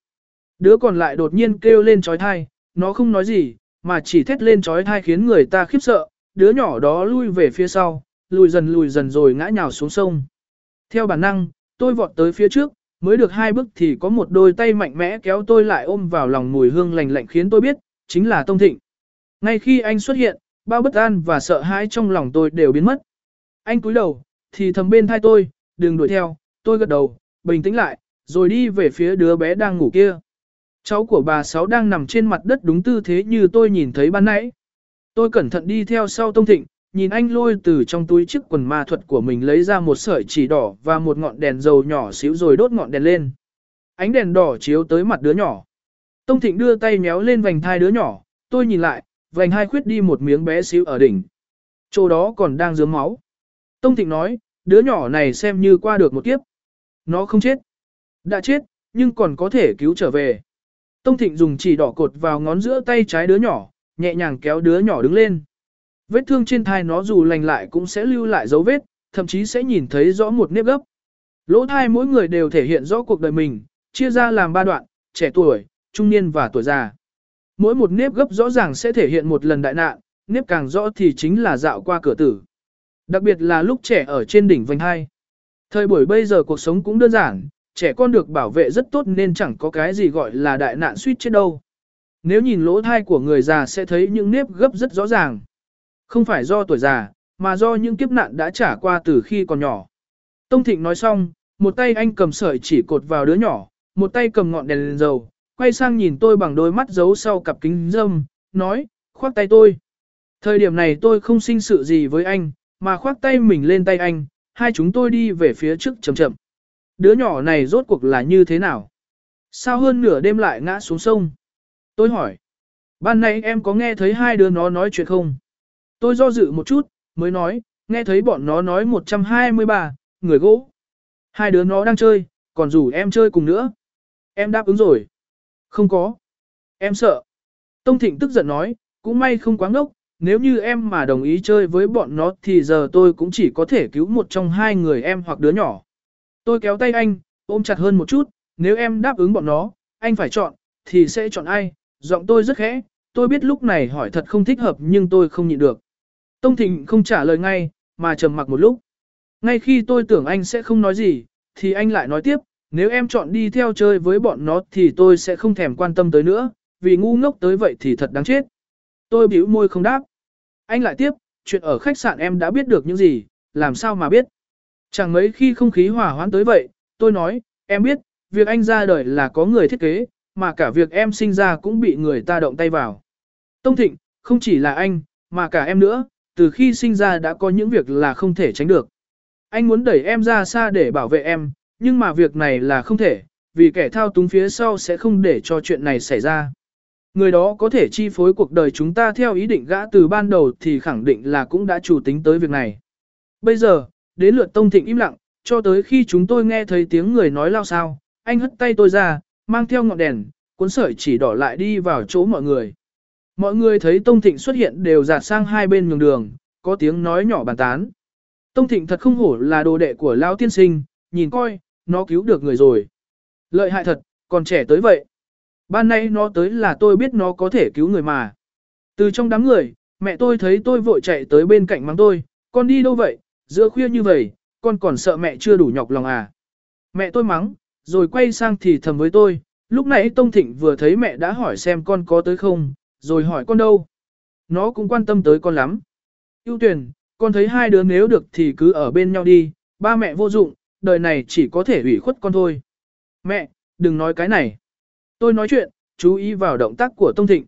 Đứa còn lại đột nhiên kêu lên trói thai, nó không nói gì, mà chỉ thét lên trói thai khiến người ta khiếp sợ, đứa nhỏ đó lui về phía sau, lùi dần lùi dần rồi ngã nhào xuống sông. Theo bản năng, tôi vọt tới phía trước, mới được hai bước thì có một đôi tay mạnh mẽ kéo tôi lại ôm vào lòng mùi hương lành lạnh khiến tôi biết, chính là Tông Thịnh. Ngay khi anh xuất hiện, bao bất an và sợ hãi trong lòng tôi đều biến mất. Anh cúi đầu, thì thầm bên thai tôi, đừng đuổi theo, tôi gật đầu, bình tĩnh lại, rồi đi về phía đứa bé đang ngủ kia. Cháu của bà Sáu đang nằm trên mặt đất đúng tư thế như tôi nhìn thấy ban nãy. Tôi cẩn thận đi theo sau Tông Thịnh, nhìn anh lôi từ trong túi chiếc quần ma thuật của mình lấy ra một sợi chỉ đỏ và một ngọn đèn dầu nhỏ xíu rồi đốt ngọn đèn lên. Ánh đèn đỏ chiếu tới mặt đứa nhỏ. Tông Thịnh đưa tay méo lên vành thai đứa nhỏ, tôi nhìn lại, vành hai khuyết đi một miếng bé xíu ở đỉnh. Chỗ đó còn đang dướng máu. Tông Thịnh nói, đứa nhỏ này xem như qua được một kiếp. Nó không chết. Đã chết, nhưng còn có thể cứu trở về. Tông Thịnh dùng chỉ đỏ cột vào ngón giữa tay trái đứa nhỏ, nhẹ nhàng kéo đứa nhỏ đứng lên. Vết thương trên thai nó dù lành lại cũng sẽ lưu lại dấu vết, thậm chí sẽ nhìn thấy rõ một nếp gấp. Lỗ thai mỗi người đều thể hiện rõ cuộc đời mình, chia ra làm ba đoạn, trẻ tuổi, trung niên và tuổi già. Mỗi một nếp gấp rõ ràng sẽ thể hiện một lần đại nạn, nếp càng rõ thì chính là dạo qua cửa tử. Đặc biệt là lúc trẻ ở trên đỉnh vành hai. Thời buổi bây giờ cuộc sống cũng đơn giản, trẻ con được bảo vệ rất tốt nên chẳng có cái gì gọi là đại nạn suýt chết đâu. Nếu nhìn lỗ thai của người già sẽ thấy những nếp gấp rất rõ ràng. Không phải do tuổi già, mà do những kiếp nạn đã trả qua từ khi còn nhỏ. Tông Thịnh nói xong, một tay anh cầm sợi chỉ cột vào đứa nhỏ, một tay cầm ngọn đèn lên dầu, quay sang nhìn tôi bằng đôi mắt giấu sau cặp kính dâm, nói, khoác tay tôi. Thời điểm này tôi không sinh sự gì với anh, mà khoác tay mình lên tay anh, hai chúng tôi đi về phía trước chậm chậm. Đứa nhỏ này rốt cuộc là như thế nào? Sao hơn nửa đêm lại ngã xuống sông? Tôi hỏi. Ban nãy em có nghe thấy hai đứa nó nói chuyện không? Tôi do dự một chút, mới nói, nghe thấy bọn nó nói 123, người gỗ. Hai đứa nó đang chơi, còn rủ em chơi cùng nữa. Em đáp ứng rồi. Không có. Em sợ. Tông Thịnh tức giận nói, cũng may không quá ngốc, nếu như em mà đồng ý chơi với bọn nó thì giờ tôi cũng chỉ có thể cứu một trong hai người em hoặc đứa nhỏ. Tôi kéo tay anh, ôm chặt hơn một chút, nếu em đáp ứng bọn nó, anh phải chọn, thì sẽ chọn ai, giọng tôi rất khẽ, tôi biết lúc này hỏi thật không thích hợp nhưng tôi không nhịn được. Tông Thịnh không trả lời ngay, mà trầm mặc một lúc. Ngay khi tôi tưởng anh sẽ không nói gì, thì anh lại nói tiếp, nếu em chọn đi theo chơi với bọn nó thì tôi sẽ không thèm quan tâm tới nữa, vì ngu ngốc tới vậy thì thật đáng chết. Tôi bĩu môi không đáp. Anh lại tiếp, chuyện ở khách sạn em đã biết được những gì, làm sao mà biết. Chẳng mấy khi không khí hòa hoãn tới vậy, tôi nói, em biết, việc anh ra đời là có người thiết kế, mà cả việc em sinh ra cũng bị người ta động tay vào. Tông Thịnh, không chỉ là anh, mà cả em nữa, từ khi sinh ra đã có những việc là không thể tránh được. Anh muốn đẩy em ra xa để bảo vệ em, nhưng mà việc này là không thể, vì kẻ thao túng phía sau sẽ không để cho chuyện này xảy ra. Người đó có thể chi phối cuộc đời chúng ta theo ý định gã từ ban đầu thì khẳng định là cũng đã chủ tính tới việc này. Bây giờ, đến lượt Tông Thịnh im lặng, cho tới khi chúng tôi nghe thấy tiếng người nói lao sao, anh hất tay tôi ra, mang theo ngọn đèn, cuốn sợi chỉ đỏ lại đi vào chỗ mọi người. Mọi người thấy Tông Thịnh xuất hiện đều dạt sang hai bên nhường đường, có tiếng nói nhỏ bàn tán. Tông Thịnh thật không hổ là đồ đệ của lao tiên sinh, nhìn coi, nó cứu được người rồi. Lợi hại thật, còn trẻ tới vậy. Ban nay nó tới là tôi biết nó có thể cứu người mà. Từ trong đám người, mẹ tôi thấy tôi vội chạy tới bên cạnh mắng tôi, con đi đâu vậy, giữa khuya như vậy, con còn sợ mẹ chưa đủ nhọc lòng à. Mẹ tôi mắng, rồi quay sang thì thầm với tôi, lúc nãy Tông Thịnh vừa thấy mẹ đã hỏi xem con có tới không, rồi hỏi con đâu. Nó cũng quan tâm tới con lắm. Yêu tuyển, con thấy hai đứa nếu được thì cứ ở bên nhau đi, ba mẹ vô dụng, đời này chỉ có thể ủy khuất con thôi. Mẹ, đừng nói cái này. Tôi nói chuyện, chú ý vào động tác của Tông Thịnh.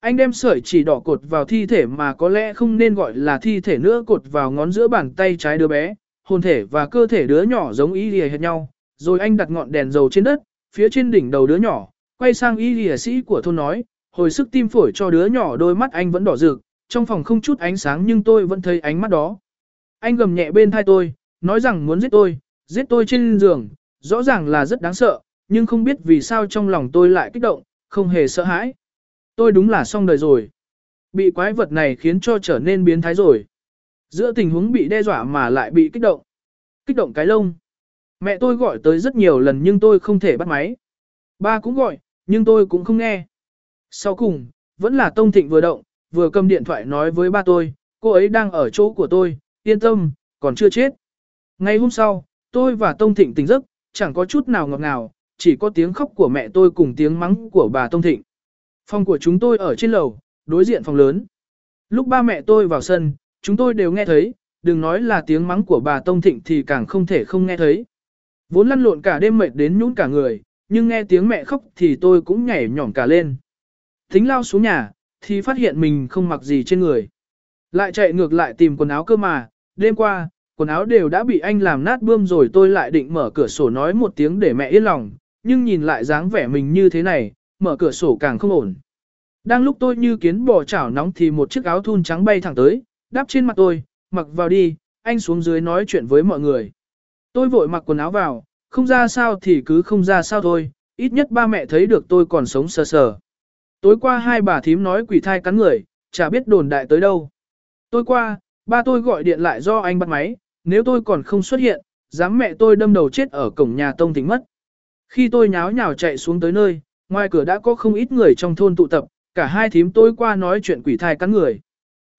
Anh đem sợi chỉ đỏ cột vào thi thể mà có lẽ không nên gọi là thi thể nữa cột vào ngón giữa bàn tay trái đứa bé, hồn thể và cơ thể đứa nhỏ giống y lìa hệt nhau, rồi anh đặt ngọn đèn dầu trên đất, phía trên đỉnh đầu đứa nhỏ, quay sang y lìa sĩ của thôn nói, hồi sức tim phổi cho đứa nhỏ đôi mắt anh vẫn đỏ rực, trong phòng không chút ánh sáng nhưng tôi vẫn thấy ánh mắt đó. Anh gầm nhẹ bên thai tôi, nói rằng muốn giết tôi, giết tôi trên giường, rõ ràng là rất đáng sợ, nhưng không biết vì sao trong lòng tôi lại kích động, không hề sợ hãi. Tôi đúng là xong đời rồi. Bị quái vật này khiến cho trở nên biến thái rồi. Giữa tình huống bị đe dọa mà lại bị kích động. Kích động cái lông. Mẹ tôi gọi tới rất nhiều lần nhưng tôi không thể bắt máy. Ba cũng gọi, nhưng tôi cũng không nghe. Sau cùng, vẫn là Tông Thịnh vừa động, vừa cầm điện thoại nói với ba tôi, cô ấy đang ở chỗ của tôi, yên tâm, còn chưa chết. Ngày hôm sau, tôi và Tông Thịnh tỉnh giấc, chẳng có chút nào ngọt ngào, chỉ có tiếng khóc của mẹ tôi cùng tiếng mắng của bà Tông Thịnh. Phòng của chúng tôi ở trên lầu, đối diện phòng lớn. Lúc ba mẹ tôi vào sân, chúng tôi đều nghe thấy, đừng nói là tiếng mắng của bà Tông Thịnh thì càng không thể không nghe thấy. Vốn lăn lộn cả đêm mệt đến nhũn cả người, nhưng nghe tiếng mẹ khóc thì tôi cũng nhảy nhỏm cả lên. Thính lao xuống nhà, thì phát hiện mình không mặc gì trên người. Lại chạy ngược lại tìm quần áo cơ mà, đêm qua, quần áo đều đã bị anh làm nát bươm rồi tôi lại định mở cửa sổ nói một tiếng để mẹ yên lòng, nhưng nhìn lại dáng vẻ mình như thế này, mở cửa sổ càng không ổn. Đang lúc tôi như kiến bò chảo nóng thì một chiếc áo thun trắng bay thẳng tới, đáp trên mặt tôi, mặc vào đi, anh xuống dưới nói chuyện với mọi người. Tôi vội mặc quần áo vào, không ra sao thì cứ không ra sao thôi, ít nhất ba mẹ thấy được tôi còn sống sờ sờ. Tối qua hai bà thím nói quỷ thai cắn người, chả biết đồn đại tới đâu. Tôi qua, ba tôi gọi điện lại do anh bắt máy, nếu tôi còn không xuất hiện, dám mẹ tôi đâm đầu chết ở cổng nhà tông Thịnh mất. Khi tôi nháo nhào chạy xuống tới nơi, ngoài cửa đã có không ít người trong thôn tụ tập, cả hai thím tôi qua nói chuyện quỷ thai cắn người.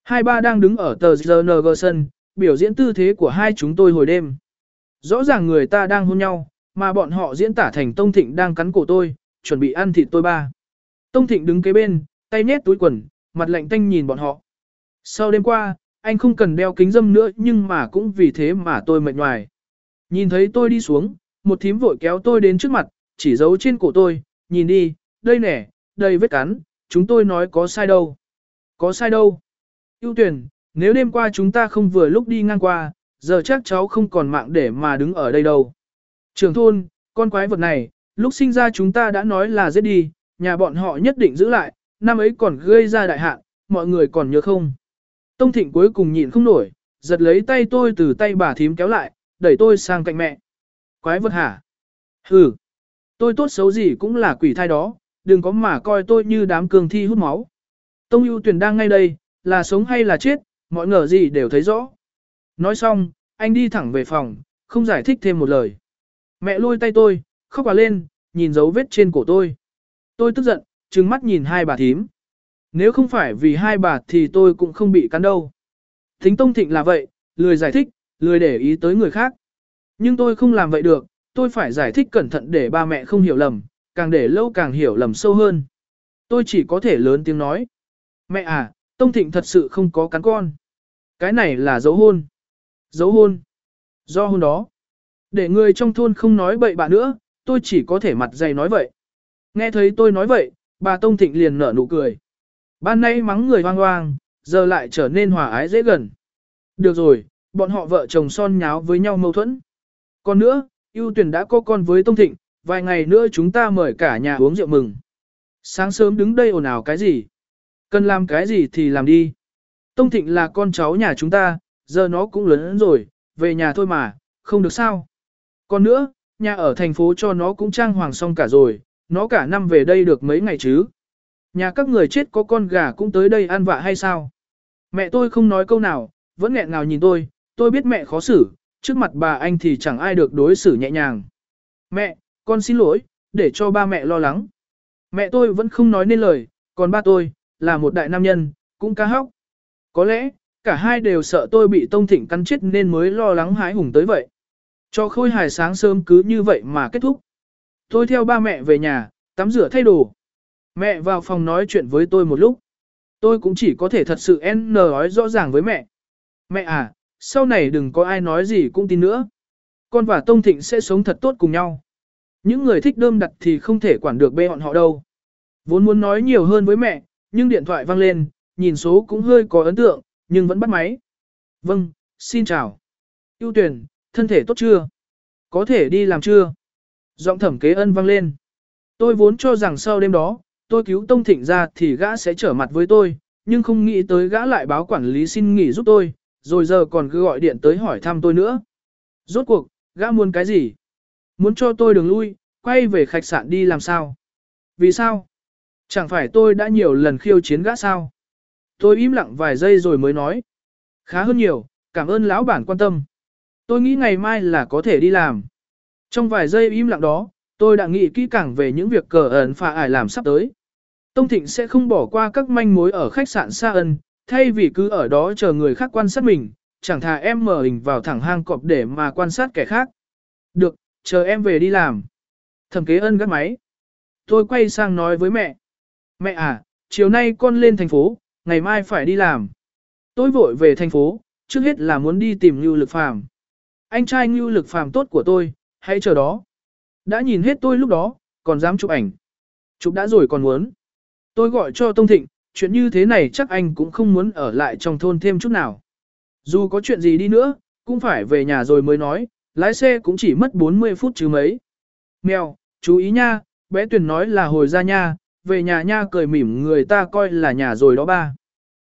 Hai ba đang đứng ở tờ GNG sân, biểu diễn tư thế của hai chúng tôi hồi đêm. Rõ ràng người ta đang hôn nhau, mà bọn họ diễn tả thành Tông Thịnh đang cắn cổ tôi, chuẩn bị ăn thịt tôi ba. Tông Thịnh đứng kế bên, tay nhét túi quần, mặt lạnh tanh nhìn bọn họ. Sau đêm qua, anh không cần đeo kính dâm nữa nhưng mà cũng vì thế mà tôi mệt ngoài. Nhìn thấy tôi đi xuống, một thím vội kéo tôi đến trước mặt, chỉ giấu trên cổ tôi, nhìn đi, đây nè, đây vết cắn, chúng tôi nói có sai đâu. Có sai đâu. Yêu tuyển, nếu đêm qua chúng ta không vừa lúc đi ngang qua, giờ chắc cháu không còn mạng để mà đứng ở đây đâu. Trường thôn, con quái vật này, lúc sinh ra chúng ta đã nói là giết đi, nhà bọn họ nhất định giữ lại, năm ấy còn gây ra đại hạn, mọi người còn nhớ không? Tông Thịnh cuối cùng nhịn không nổi, giật lấy tay tôi từ tay bà thím kéo lại, đẩy tôi sang cạnh mẹ. Quái vật hả? Hừ, tôi tốt xấu gì cũng là quỷ thai đó, đừng có mà coi tôi như đám cường thi hút máu. Tông ưu tuyển đang ngay đây, là sống hay là chết, mọi ngờ gì đều thấy rõ. Nói xong, anh đi thẳng về phòng, không giải thích thêm một lời. Mẹ lôi tay tôi, khóc bà lên, nhìn dấu vết trên cổ tôi. Tôi tức giận, trừng mắt nhìn hai bà thím. Nếu không phải vì hai bà thì tôi cũng không bị cắn đâu. Thính Tông Thịnh là vậy, lười giải thích, lười để ý tới người khác. Nhưng tôi không làm vậy được, tôi phải giải thích cẩn thận để ba mẹ không hiểu lầm, càng để lâu càng hiểu lầm sâu hơn. Tôi chỉ có thể lớn tiếng nói. Mẹ à, Tông Thịnh thật sự không có cắn con. Cái này là dấu hôn. Dấu hôn. Do hôn đó. Để người trong thôn không nói bậy bạ nữa, tôi chỉ có thể mặt dày nói vậy. Nghe thấy tôi nói vậy, bà Tông Thịnh liền nở nụ cười. Ban nay mắng người hoang hoang, giờ lại trở nên hòa ái dễ gần. Được rồi, bọn họ vợ chồng son nháo với nhau mâu thuẫn. Còn nữa, ưu tuyển đã có con với Tông Thịnh, vài ngày nữa chúng ta mời cả nhà uống rượu mừng. Sáng sớm đứng đây ồn ào cái gì? Cần làm cái gì thì làm đi. Tông Thịnh là con cháu nhà chúng ta, giờ nó cũng lớn rồi, về nhà thôi mà, không được sao. Còn nữa, nhà ở thành phố cho nó cũng trang hoàng xong cả rồi, nó cả năm về đây được mấy ngày chứ. Nhà các người chết có con gà cũng tới đây ăn vạ hay sao? Mẹ tôi không nói câu nào, vẫn nghẹn ngào nhìn tôi, tôi biết mẹ khó xử, trước mặt bà anh thì chẳng ai được đối xử nhẹ nhàng. Mẹ, con xin lỗi, để cho ba mẹ lo lắng. Mẹ tôi vẫn không nói nên lời, còn ba tôi, là một đại nam nhân, cũng ca hóc. Có lẽ, cả hai đều sợ tôi bị Tông Thịnh cắn chết nên mới lo lắng hái hùng tới vậy. Cho khôi hài sáng sớm cứ như vậy mà kết thúc. Tôi theo ba mẹ về nhà, tắm rửa thay đồ. Mẹ vào phòng nói chuyện với tôi một lúc. Tôi cũng chỉ có thể thật sự n nói rõ ràng với mẹ. Mẹ à, sau này đừng có ai nói gì cũng tin nữa. Con và Tông Thịnh sẽ sống thật tốt cùng nhau. Những người thích đơm đặt thì không thể quản được bê bọn họ đâu. Vốn muốn nói nhiều hơn với mẹ, nhưng điện thoại vang lên, nhìn số cũng hơi có ấn tượng, nhưng vẫn bắt máy. Vâng, xin chào. Yêu tuyển, thân thể tốt chưa? Có thể đi làm chưa? Giọng thẩm kế ân vang lên. Tôi vốn cho rằng sau đêm đó, tôi cứu Tông Thịnh ra thì gã sẽ trở mặt với tôi, nhưng không nghĩ tới gã lại báo quản lý xin nghỉ giúp tôi, rồi giờ còn cứ gọi điện tới hỏi thăm tôi nữa. Rốt cuộc, gã muốn cái gì? Muốn cho tôi đường lui, quay về khách sạn đi làm sao? Vì sao? Chẳng phải tôi đã nhiều lần khiêu chiến gã sao? Tôi im lặng vài giây rồi mới nói. Khá hơn nhiều, cảm ơn lão bản quan tâm. Tôi nghĩ ngày mai là có thể đi làm. Trong vài giây im lặng đó, tôi đã nghĩ kỹ càng về những việc cờ ẩn phà ải làm sắp tới. Tông Thịnh sẽ không bỏ qua các manh mối ở khách sạn Sa Ân, thay vì cứ ở đó chờ người khác quan sát mình, chẳng thà em mở hình vào thẳng hang cọp để mà quan sát kẻ khác. Được, chờ em về đi làm. Thẩm kế ân gắt máy. Tôi quay sang nói với mẹ. Mẹ à, chiều nay con lên thành phố, ngày mai phải đi làm. Tôi vội về thành phố, trước hết là muốn đi tìm Ngưu Lực Phàm. Anh trai Ngưu Lực Phàm tốt của tôi, hãy chờ đó. Đã nhìn hết tôi lúc đó, còn dám chụp ảnh. Chụp đã rồi còn muốn. Tôi gọi cho Tông Thịnh, chuyện như thế này chắc anh cũng không muốn ở lại trong thôn thêm chút nào. Dù có chuyện gì đi nữa, cũng phải về nhà rồi mới nói, lái xe cũng chỉ mất 40 phút chứ mấy. Mèo, chú ý nha, bé Tuyền nói là hồi ra nha, về nhà nha cười mỉm người ta coi là nhà rồi đó ba.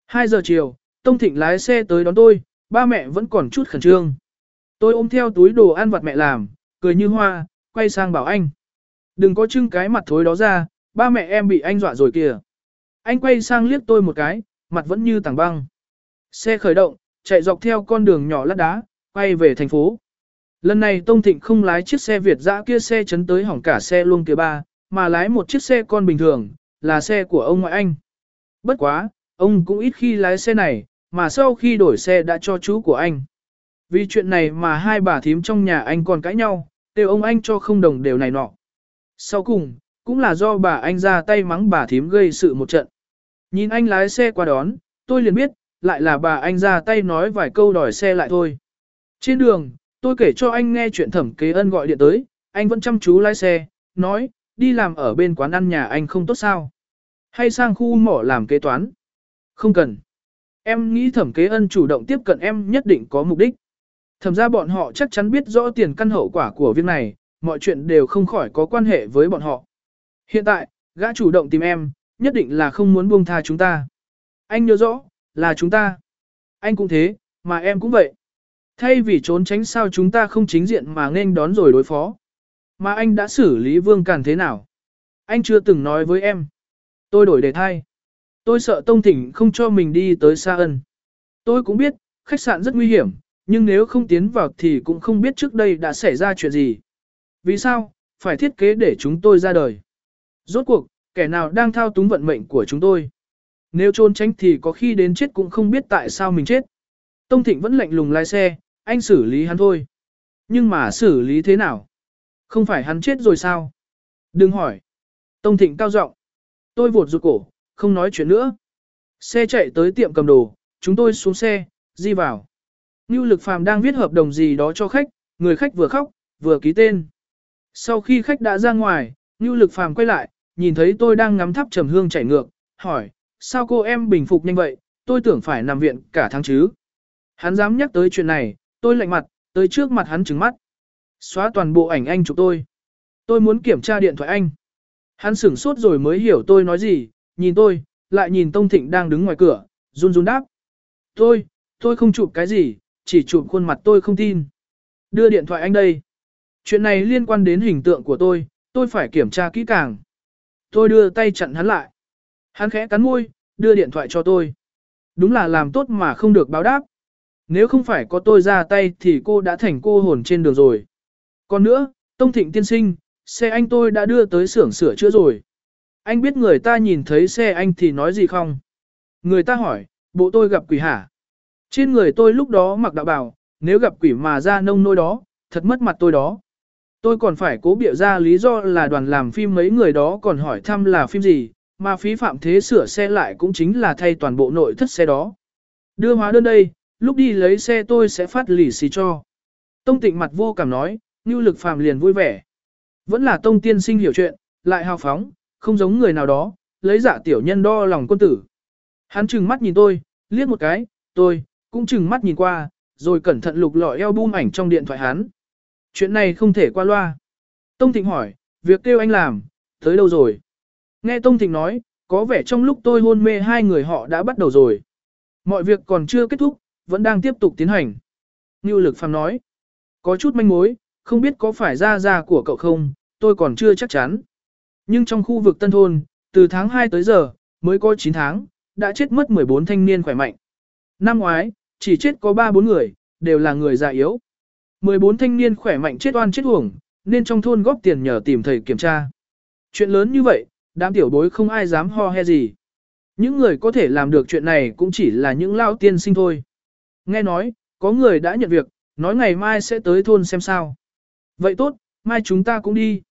2 giờ chiều, Tông Thịnh lái xe tới đón tôi, ba mẹ vẫn còn chút khẩn trương. Tôi ôm theo túi đồ ăn vặt mẹ làm, cười như hoa, quay sang bảo anh. Đừng có trưng cái mặt thối đó ra, ba mẹ em bị anh dọa rồi kìa. Anh quay sang liếc tôi một cái, mặt vẫn như tảng băng. Xe khởi động, chạy dọc theo con đường nhỏ lát đá, quay về thành phố. Lần này Tông Thịnh không lái chiếc xe Việt dã kia xe chấn tới hỏng cả xe luôn kia ba, mà lái một chiếc xe con bình thường, là xe của ông ngoại anh. Bất quá, ông cũng ít khi lái xe này, mà sau khi đổi xe đã cho chú của anh. Vì chuyện này mà hai bà thím trong nhà anh còn cãi nhau, đều ông anh cho không đồng đều này nọ. Sau cùng, cũng là do bà anh ra tay mắng bà thím gây sự một trận. Nhìn anh lái xe qua đón, tôi liền biết, lại là bà anh ra tay nói vài câu đòi xe lại thôi. Trên đường, tôi kể cho anh nghe chuyện thẩm kế ân gọi điện tới, anh vẫn chăm chú lái xe, nói, đi làm ở bên quán ăn nhà anh không tốt sao. Hay sang khu mỏ làm kế toán. Không cần. Em nghĩ thẩm kế ân chủ động tiếp cận em nhất định có mục đích. Thẩm ra bọn họ chắc chắn biết rõ tiền căn hậu quả của việc này, mọi chuyện đều không khỏi có quan hệ với bọn họ. Hiện tại, gã chủ động tìm em, nhất định là không muốn buông tha chúng ta. Anh nhớ rõ, là chúng ta. Anh cũng thế, mà em cũng vậy. Thay vì trốn tránh sao chúng ta không chính diện mà nên đón rồi đối phó. Mà anh đã xử lý Vương Càn thế nào? Anh chưa từng nói với em. Tôi đổi đề thay. Tôi sợ Tông Thỉnh không cho mình đi tới xa ân. Tôi cũng biết, khách sạn rất nguy hiểm, nhưng nếu không tiến vào thì cũng không biết trước đây đã xảy ra chuyện gì. Vì sao, phải thiết kế để chúng tôi ra đời? Rốt cuộc, kẻ nào đang thao túng vận mệnh của chúng tôi? Nếu trốn tránh thì có khi đến chết cũng không biết tại sao mình chết. Tông Thịnh vẫn lạnh lùng lái xe, anh xử lý hắn thôi. Nhưng mà xử lý thế nào? Không phải hắn chết rồi sao? Đừng hỏi. Tông Thịnh cao giọng. Tôi vột rụt cổ, không nói chuyện nữa. Xe chạy tới tiệm cầm đồ, chúng tôi xuống xe, di vào. Ngưu Lực Phàm đang viết hợp đồng gì đó cho khách, người khách vừa khóc, vừa ký tên. Sau khi khách đã ra ngoài, Ngưu Lực Phàm quay lại, nhìn thấy tôi đang ngắm tháp trầm hương chảy ngược, hỏi, sao cô em bình phục nhanh vậy, tôi tưởng phải nằm viện cả tháng chứ. Hắn dám nhắc tới chuyện này, tôi lạnh mặt, tới trước mặt hắn trừng mắt. Xóa toàn bộ ảnh anh chụp tôi. Tôi muốn kiểm tra điện thoại anh. Hắn sửng sốt rồi mới hiểu tôi nói gì, nhìn tôi, lại nhìn Tông Thịnh đang đứng ngoài cửa, run run đáp. Tôi, tôi không chụp cái gì, chỉ chụp khuôn mặt tôi không tin. Đưa điện thoại anh đây. Chuyện này liên quan đến hình tượng của tôi, tôi phải kiểm tra kỹ càng. Tôi đưa tay chặn hắn lại. Hắn khẽ cắn môi, đưa điện thoại cho tôi. Đúng là làm tốt mà không được báo đáp. Nếu không phải có tôi ra tay thì cô đã thành cô hồn trên đường rồi. Còn nữa, Tông Thịnh tiên sinh, xe anh tôi đã đưa tới xưởng sửa chữa rồi. Anh biết người ta nhìn thấy xe anh thì nói gì không? Người ta hỏi, bộ tôi gặp quỷ hả? Trên người tôi lúc đó mặc đạo bào, nếu gặp quỷ mà ra nông nôi đó, thật mất mặt tôi đó. Tôi còn phải cố biểu ra lý do là đoàn làm phim mấy người đó còn hỏi thăm là phim gì, mà phí phạm thế sửa xe lại cũng chính là thay toàn bộ nội thất xe đó. Đưa hóa đơn đây, lúc đi lấy xe tôi sẽ phát lì xì cho. Tông tịnh mặt vô cảm nói, như lực phàm liền vui vẻ. Vẫn là tông tiên sinh hiểu chuyện, lại hào phóng, không giống người nào đó, lấy giả tiểu nhân đo lòng quân tử. Hắn chừng mắt nhìn tôi, liếc một cái, tôi, cũng chừng mắt nhìn qua, rồi cẩn thận lục lọi eo ảnh trong điện thoại hắn. Chuyện này không thể qua loa. Tông Thịnh hỏi, việc kêu anh làm, tới đâu rồi? Nghe Tông Thịnh nói, có vẻ trong lúc tôi hôn mê hai người họ đã bắt đầu rồi. Mọi việc còn chưa kết thúc, vẫn đang tiếp tục tiến hành. Ngưu Lực Phàm nói, có chút manh mối, không biết có phải ra ra của cậu không, tôi còn chưa chắc chắn. Nhưng trong khu vực Tân Thôn, từ tháng 2 tới giờ, mới có 9 tháng, đã chết mất 14 thanh niên khỏe mạnh. Năm ngoái, chỉ chết có 3-4 người, đều là người già yếu. 14 thanh niên khỏe mạnh chết oan chết uổng, nên trong thôn góp tiền nhờ tìm thầy kiểm tra. Chuyện lớn như vậy, đám tiểu bối không ai dám ho he gì. Những người có thể làm được chuyện này cũng chỉ là những lao tiên sinh thôi. Nghe nói, có người đã nhận việc, nói ngày mai sẽ tới thôn xem sao. Vậy tốt, mai chúng ta cũng đi.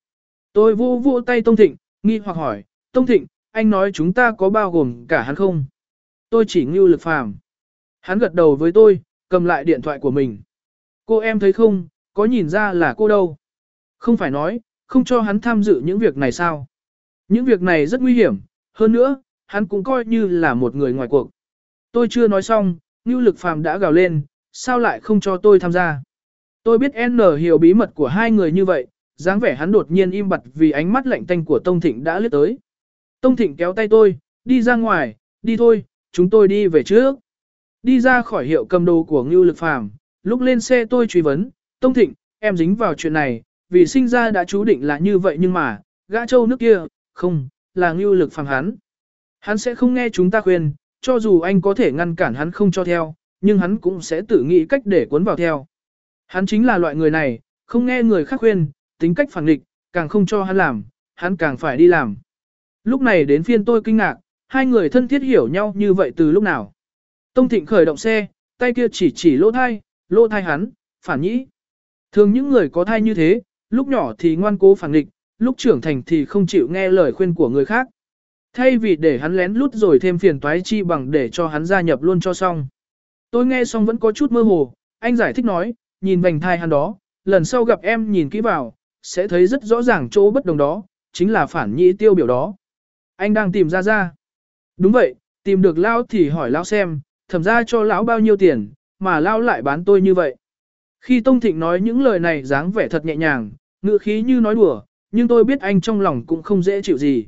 Tôi vô vô tay Tông Thịnh, nghi hoặc hỏi, Tông Thịnh, anh nói chúng ta có bao gồm cả hắn không? Tôi chỉ ngưu lực phàm. Hắn gật đầu với tôi, cầm lại điện thoại của mình. Cô em thấy không, có nhìn ra là cô đâu. Không phải nói, không cho hắn tham dự những việc này sao. Những việc này rất nguy hiểm, hơn nữa, hắn cũng coi như là một người ngoài cuộc. Tôi chưa nói xong, ngưu lực phàm đã gào lên, sao lại không cho tôi tham gia. Tôi biết N hiểu bí mật của hai người như vậy, dáng vẻ hắn đột nhiên im bặt vì ánh mắt lạnh tanh của Tông Thịnh đã lướt tới. Tông Thịnh kéo tay tôi, đi ra ngoài, đi thôi, chúng tôi đi về trước. Đi ra khỏi hiệu cầm đồ của Ngưu Lực Phàm, lúc lên xe tôi truy vấn, Tông Thịnh, em dính vào chuyện này, vì sinh ra đã chú định là như vậy nhưng mà, gã châu nước kia, không, là Ngưu Lực Phàm hắn. Hắn sẽ không nghe chúng ta khuyên, cho dù anh có thể ngăn cản hắn không cho theo, nhưng hắn cũng sẽ tự nghĩ cách để cuốn vào theo. Hắn chính là loại người này, không nghe người khác khuyên, tính cách phản nghịch, càng không cho hắn làm, hắn càng phải đi làm. Lúc này đến phiên tôi kinh ngạc, hai người thân thiết hiểu nhau như vậy từ lúc nào. Tông Thịnh khởi động xe, tay kia chỉ chỉ lỗ thai, lỗ thai hắn, phản nhĩ. Thường những người có thai như thế, lúc nhỏ thì ngoan cố phản nghịch, lúc trưởng thành thì không chịu nghe lời khuyên của người khác. Thay vì để hắn lén lút rồi thêm phiền toái chi bằng để cho hắn gia nhập luôn cho xong. Tôi nghe xong vẫn có chút mơ hồ, anh giải thích nói, nhìn vành thai hắn đó, lần sau gặp em nhìn kỹ vào, sẽ thấy rất rõ ràng chỗ bất đồng đó, chính là phản nhĩ tiêu biểu đó. Anh đang tìm ra ra. Đúng vậy, tìm được lão thì hỏi lão xem, thẩm ra cho lão bao nhiêu tiền, mà lao lại bán tôi như vậy. Khi Tông Thịnh nói những lời này dáng vẻ thật nhẹ nhàng, ngữ khí như nói đùa, nhưng tôi biết anh trong lòng cũng không dễ chịu gì.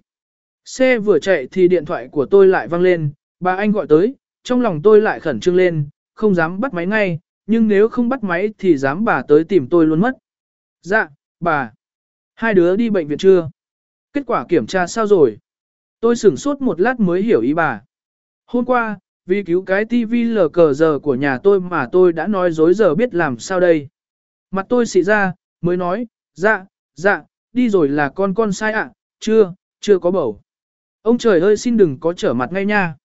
Xe vừa chạy thì điện thoại của tôi lại vang lên, bà anh gọi tới, trong lòng tôi lại khẩn trương lên, không dám bắt máy ngay, nhưng nếu không bắt máy thì dám bà tới tìm tôi luôn mất. Dạ, bà. Hai đứa đi bệnh viện chưa? Kết quả kiểm tra sao rồi? Tôi sửng sốt một lát mới hiểu ý bà. Hôm qua, vì cứu cái tivi lờ cờ giờ của nhà tôi mà tôi đã nói dối giờ biết làm sao đây. Mặt tôi xị ra, mới nói, dạ, dạ, đi rồi là con con sai ạ, chưa, chưa có bầu. Ông trời ơi xin đừng có trở mặt ngay nha.